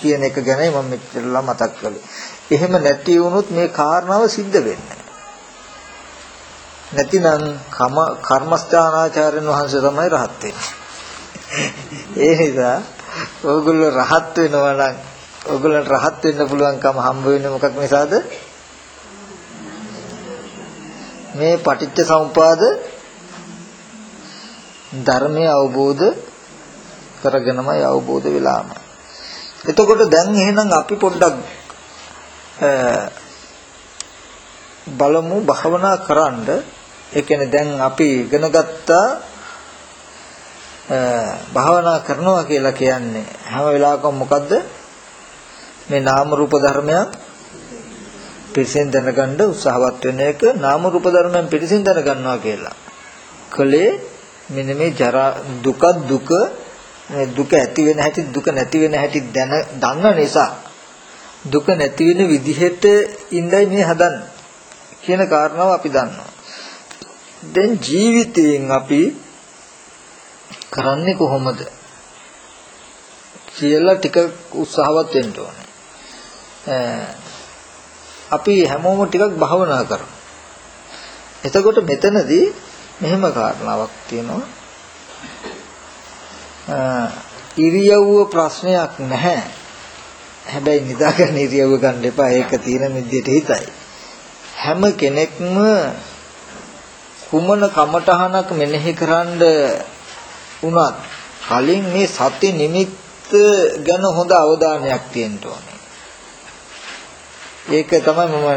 කියන එක ගැනයි මම මෙච්චරලා මතක් කළේ. එහෙම නැති වුණොත් මේ කාරණාව සිද්ධ වෙන්නේ නැතිනම් කර්මස්ථානාචාර්යන් වහන්සේ තමයි රහත් වෙන්නේ. ඒ නිසා ඕගොල්ලෝ රහත් වෙනවා නම් ඕගොල්ලන්ට රහත් වෙන්න පුළුවන්කම හම්බ වෙන්නේ මොකක් නිසාද? මේ පටිච්ච සමුපාද ධර්මය අවබෝධ කරගෙනමයි අවබෝධ වෙලාම. එතකොට දැන් එහෙනම් අපි පොඩ්ඩක් බලමු භාවනා කරන්න ඒ කියන්නේ දැන් අපි ඉගෙන ගත්තා භාවනා කරනවා කියලා කියන්නේ හැම වෙලාවකම මොකද්ද මේ නාම රූප ධර්මයන් පිරිසින් දැනගන්න උත්සාහවත් වෙන එක නාම රූප ධර්මයන් පිරිසින් දැනගන්නවා කියලා. කලේ මෙන්න මේ ජරා දුක දුක දුක ඇති වෙන හැටි දුක නැති වෙන හැටි දැන දන්න නිසා දුක නැති වෙන විදිහට ඉඳයි මේ හදන්න කියන කාරණාව අපි දන්නවා. දැන් ජීවිතයෙන් අපි කරන්නේ කොහොමද කියලා ටික උත්සාහවත් වෙන්න ඕනේ. අපි හැමෝම ටිකක් භවනා කරමු. එතකොට මෙතනදී මෙහෙම කාරණාවක් තියෙනවා. ඉරියව්ව ප්‍රශ්නයක් නැහැ. හැබැයි නිදාගන්න ඉරියව්ව ගන්න එපා. ඒක තියෙන විදිහට හිතයි. හැම කෙනෙක්ම කුමන කමටහනක් මෙනෙහි කරන්න වුණත් කලින් මේ සත්‍ය නිමිත්ත ගැන හොඳ අවධානයක් තියෙන්න ඕනේ. ඒක තමයි මම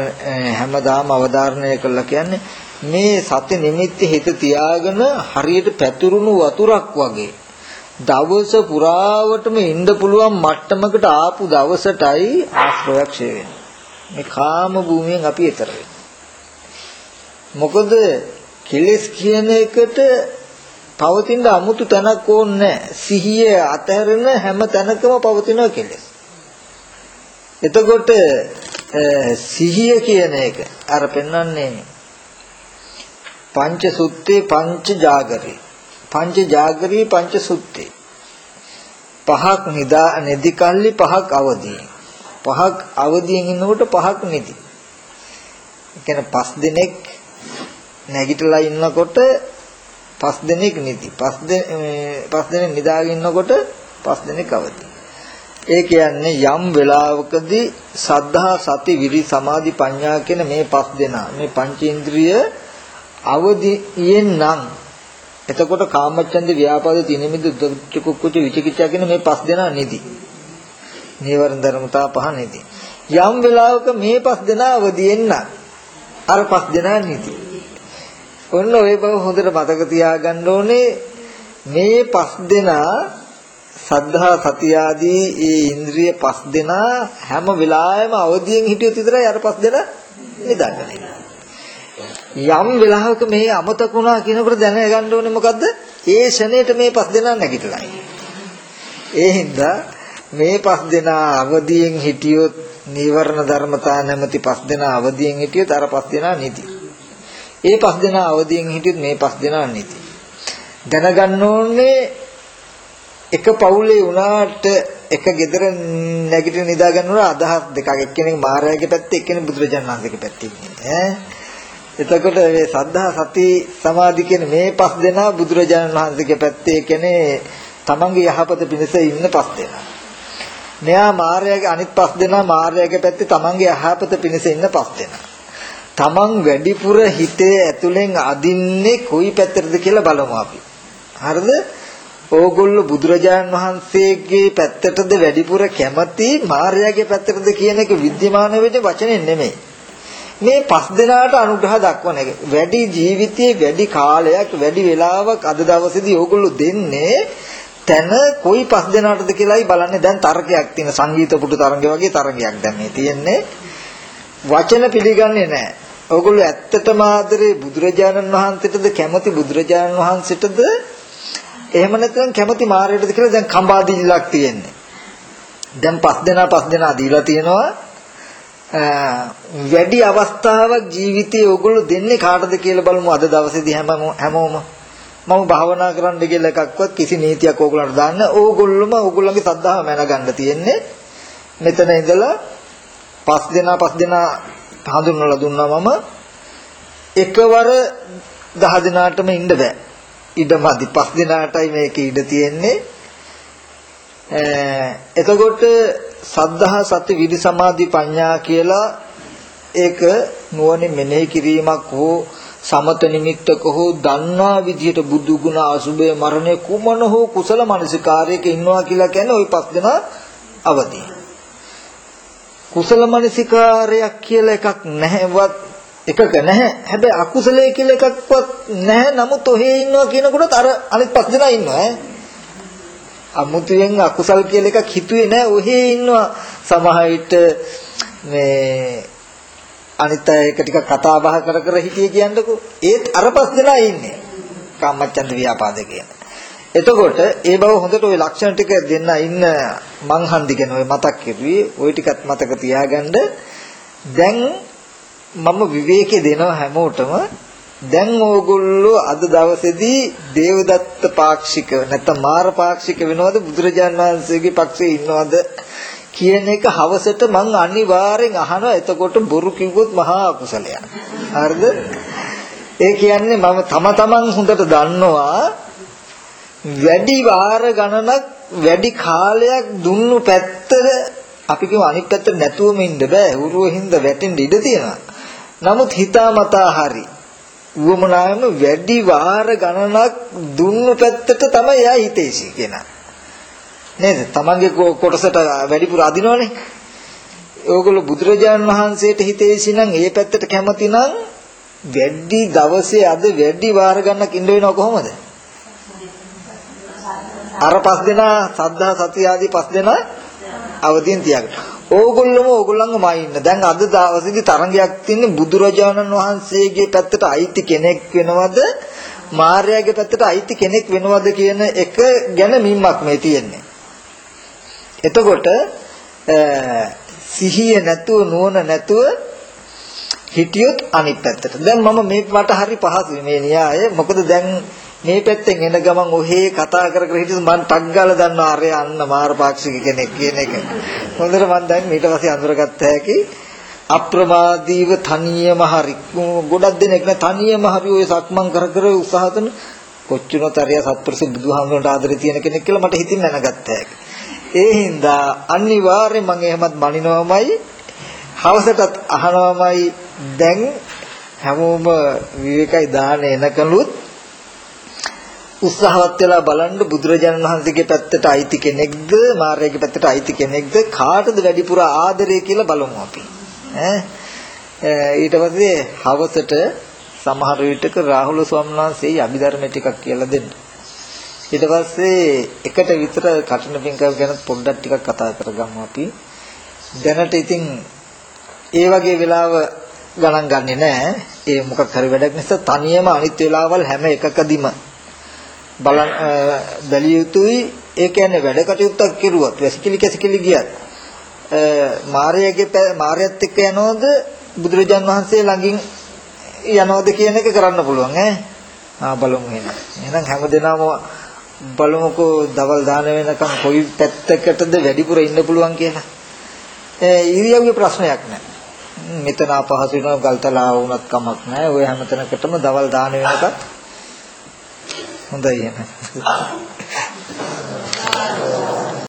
හැමදාම අවධාරණය කළා කියන්නේ මේ සත්‍ය නිමිත්ත හිත තියාගෙන හරියට පැතුරුණු වතුරක් වගේ දවස පුරාවටම ඉන්න පුළුවන් මට්ටමකට ආපු දවසටයි ආශ්‍රයක් ෂේ වෙන්නේ. මේ කාම භූමියෙන් අපි ඈතර මොකද කෙලස් කියන එකට පවතින 아무තු තැනක් ඕනේ සිහිය අතහැරෙන හැම තැනකම පවතින කෙලෙස්. එතකොට සිහිය කියන එක අර පෙන්වන්නේ පංච සුත්තේ පංච ජාගරේ. පංච ජාගරේ පංච සුත්තේ. පහක් නිදා නිදි කල්ලි පහක් අවදී. පහක් අවදියෙන් ඉන්නකොට පහක් නිදි. ඒ කියන්නේ පස් දිනක් නැගිටලා ඉන්නකොට පස් දිනක් නිදි. පස් පස් දිනක් නිදාගෙන ඉන්නකොට පස් දිනක් අවදි. ඒ කියන්නේ යම් වෙලාවකදී සද්ධා සති විරි සමාධි ප්‍රඥා කියන මේ පස් දෙනා මේ පංචේන්ද්‍රිය අවදියෙන් නම් එතකොට කාමච්ඡන්ද ව්‍යාපාද තිනෙමිද දුක්ඛ විචිකිච්ඡා කියන මේ පස් දෙනා නිදි. නීවරණ ධර්මතා පහ නිදි. යම් වෙලාවක මේ පස් දෙනා අවදියෙන් නම් අර පස් දෙනා නිදි. ඔන්න ওই බව හොඳට මතක තියාගන්න ඕනේ මේ පස් දෙනා සද්ධා සතිය ආදී ඒ ඉන්ද්‍රිය පස් දෙනා හැම වෙලාවෙම අවදියෙන් හිටියොත් විතරයි අර පස් දෙනා නිදාගන්නේ. යම් වෙලාවක මේ අමතක වුණා කියනකොට දැනගන්න ඕනේ මොකද්ද? ඒ ෂණයට මේ පස් දෙනා නැගිටලා. ඒ හින්දා මේ පස් දෙනා අවදියෙන් හිටියොත් නීවරණ ධර්මතා නැමැති පස් දෙනා අවදියෙන් හිටියොත් අර පස් දෙනා නිදි. ඒ පස් දෙනා අවදියෙන් හිටියොත් මේ පස් දෙනා නිති. දැනගන්න ඕනේ එක පවුලේ වුණාට එක gedara නැගිටින නිදා ගන්නවා අදහස් දෙකක් එක්කෙනෙක් මායාවේ පැත්තේ එක්කෙනෙක් බුදුරජාණන් වහන්සේගේ පැත්තේ ඉන්නේ ඈ එතකොට මේ සද්ධා සති සමාධි කියන මේ පස් දෙනා බුදුරජාණන් වහන්සේගේ පැත්තේ කියන්නේ තමන්ගේ යහපත පිණිස ඉන්න පස් දෙනා. මෙයා මාර්යාගේ අනිත් පස් දෙනා මාර්යාගේ පැත්තේ තමන්ගේ යහපත පිණිස ඉන්න පස් දෙනා. තමන් වැඩිපුර හිතේ ඇතුලෙන් අදින්නේ කොයි පැත්තටද කියලා බලමු අපි. හරිද? ඕගොල්ලෝ බුදුරජාණන් වහන්සේගේ පැත්තටද වැඩිපුර කැමති මාර්යාගේ පැත්තටද කියන එක විද්‍යමාන වෙන්නේ වචනේ නෙමෙයි. මේ පස් දෙනාට අනුග්‍රහ දක්වන එක. වැඩි ජීවිතයේ වැඩි කාලයක් වැඩි වෙලාවක් අද දවසේදී ඕගොල්ලෝ දෙන්නේ තන කොයි පස් දෙනාටද කියලායි බලන්නේ දැන් තර්කයක් තියෙන සංගීත පුටු තරංගය වගේ තරංගයක් දැන් මේ තියෙන්නේ වචන පිළිගන්නේ නැහැ. ඕගොල්ලෝ ඇත්තටම ආදරේ බුදුරජාණන් වහන්සේටද කැමති බුදුරජාණන් වහන්සේටද එහෙම නැත්නම් කැමති මාරයටද කියලා දැන් කම්බාදීලක් තියෙන්නේ. දැන් පස් දෙනා පස් දෙනා දීලා තියෙනවා වැඩි අවස්ථාවක් ජීවිතයේ ඕගොල්ලෝ දෙන්නේ කාටද කියලා බලමු. අද දවසේදී හැම හැමෝම මම භාවනා කරන්න කියලා එකක්වත් කිසි නීතියක් ඕගොල්ලන්ට දාන්න ඕගොල්ලොම ඕගොල්ලන්ගේ සද්ධාව මැනගන්න තියෙන්නේ මෙතන ඉඳලා පස් දෙනා පස් දෙනා හඳුන්වලා දුන්නා මම. එකවර දහ දිනාටම ඉන්න බෑ. ඉඩමදි පස් දිනාටයි මේක ඉඩ තියෙන්නේ. එතකොට සද්ධා සති විදි සමාධි පඤ්ඤා කියලා ඒක නුවණින් මෙනෙහි කිරීමක් හෝ සමත නිමිත්තක හෝ දන්නා විදිහට බුදු ගුණ අසුබය මරණය කුමන හෝ කුසල මනසිකාරයක ඉන්නවා කියලා කියන්නේ ওই පස් දෙනා අවදි. කුසල මනසිකාරයක් කියලා එකක් නැහැවත් එකක නැහැ. හැබැයි අකුසලයේ කියලා එකක්වත් නැහැ. නමුත් ඔහේ ඉන්නවා කියනකොට අර අනිත් පස් දෙනා ඉන්නවා ඈ. අමුතුවෙන් අකුසල් කියලා එකක් හිතුවේ නැහැ. ඔහේ ඉන්නවා සමහර මේ අනිත් අය එක ටික කතා බහ කර කර හිටියේ කියන්නකෝ. ඒත් අර පස් දෙනා ඉන්නේ. කාමච්ඡන්ද ව්‍යාපාද කියන. එතකොට ඒ බව හොඳට ওই ලක්ෂණ ටික දෙන්න ඉන්න මං හන්දි කියන ওই මතක් කෙරුවේ. ওই ටිකත් මතක තියාගන්න. දැන් මම විවේකේ දෙනවා හැමෝටම දැන් ඕගොල්ලෝ අද දවසේදී දේවදත්ත පාක්ෂික නැත්නම් මාර පාක්ෂික වෙනවද? බුදුරජාන් වහන්සේගේ පක්ෂේ ඉන්නවද? කියන එක හවසට මං අනිවාර්යෙන් අහනවා. එතකොට බොරු කිව්වොත් මහා අකුසලයක්. හරිද? ඒ කියන්නේ මම තම තමන් හොඳට දන්නවා වැඩි වාර ගණනක් වැඩි කාලයක් දුන්නු පැත්තට අපි කියමු අනිත් පැත්තට නැතුවම ඉන්න බෑ. උරුවෙ හින්දා වැටෙන්න ඉඩ තියෙනවා. නමුත් හිතාමතා හරි උවමනාවම වැඩි වාර ගණනක් දුන්න පැත්තට තමයි එයා හිතේසි කෙනා. නේද? තමන්ගේ කොටසට වැඩිපුර අදිනවනේ. ඕගොල්ලෝ බුදුරජාණන් වහන්සේට හිතේසි නම් ඒ පැත්තට කැමති නම් වැඩි දවසේ අද වැඩි වාර ගණනක් ඉන්න වෙනව කොහොමද? අර පස් දෙනා සද්ධා සති ආදී පස් දෙනා අවදීන් තියාගන්න. ඕගොල්ලොම ඕගොල්ලන්ගම ඉන්න. දැන් අද දවසේදී තරංගයක් තින්නේ බුදුරජාණන් වහන්සේගේ පැත්තට අයිති කෙනෙක් වෙනවද? මාර්යාගේ පැත්තට අයිති කෙනෙක් වෙනවද කියන එක ගැන මිම්මක් මේ තියෙන්නේ. එතකොට සිහිය නැතුව නුවණ නැතුව හිටියොත් අනිත් පැත්තට. දැන් මම මේ මට හරි පහසුයි මේ න්‍යාය. මොකද දැන් මේ පැත්තෙන් එන ගමන් ඔහේ කතා කර කර හිටියොත් මම ටක් ගාලා දන්නවා අරය අන්න මාරපාක්ෂික කෙනෙක් කියන එක. හොඳට මම දැන් ඊට පස්සේ අඳුරගත්ත හැකි අප්‍රමාදීව තනියම හරි ගොඩක් දෙනෙක් නේ තනියම හරි ඔය සක්මන් කර කර උත්සාහ කරන කොච්චරත් අරිය සත්පුරුෂ බුදුහාමුදුරන්ට ආදරේ තියෙන කෙනෙක් කියලා මට හිතින් දැනගත්ත හැකි. ඒ හින්දා අනිවාර්යෙන් මම එහෙමත් මනිනවමයි හවසටත් අහනවමයි දැන් හැමෝම විවේකයි දාන එනකලුත් උත්සාහවත් වෙලා බලන්න බුදුරජාණන් වහන්සේගේ පැත්තට අයිති කෙනෙක්ද මාර්යාගේ පැත්තට අයිති කෙනෙක්ද කාටද වැඩිපුර ආදරය කියලා බලමු අපි. ඈ? ඊට පස්සේ හවසට සමහර විටක රාහුල ස්වාමීන් වහන්සේ අභිධර්ම ටිකක් කියලා දෙන්න. ඊට පස්සේ එකට විතර කටින පින්කම් ගැන පොඩ්ඩක් ටිකක් කතා කරගමු අපි. දැනට ඉතින් ඒ වගේ වෙලාව ගණන් ගන්නෙ නෑ. ඒ මොකක් හරි වැඩක් නිසා තනියම අනිත් වෙලාවල් හැම එකකදීම බලන් බැලිය යුතුයි ඒ කියන්නේ වැඩ කටයුත්තක් කෙරුවොත් වැසිකිලි කැසිකිලි ගියත් මාර්යගේ මාර්යත් එක්ක යනවද බුදුරජාන් වහන්සේ ළඟින් යනවද කියන එක කරන්න පුළුවන් ඈ ආ බලමු එහෙනම් එහෙනම් හැමදෙනාම බලමුකෝ දවල් දාන වෙනකම් කොයි පැත්තකටද වැඩිපුර ඉන්න පුළුවන් කියලා. ඒ ඉරියව්වේ ප්‍රශ්නයක් නැහැ. මෙතන අපහසු වෙනවා ගල්තලා වුණත් කමක් නැහැ. ඔය හැමතැනකටම දවල් දාන වෙනකම් හොඳයි එහෙනම්.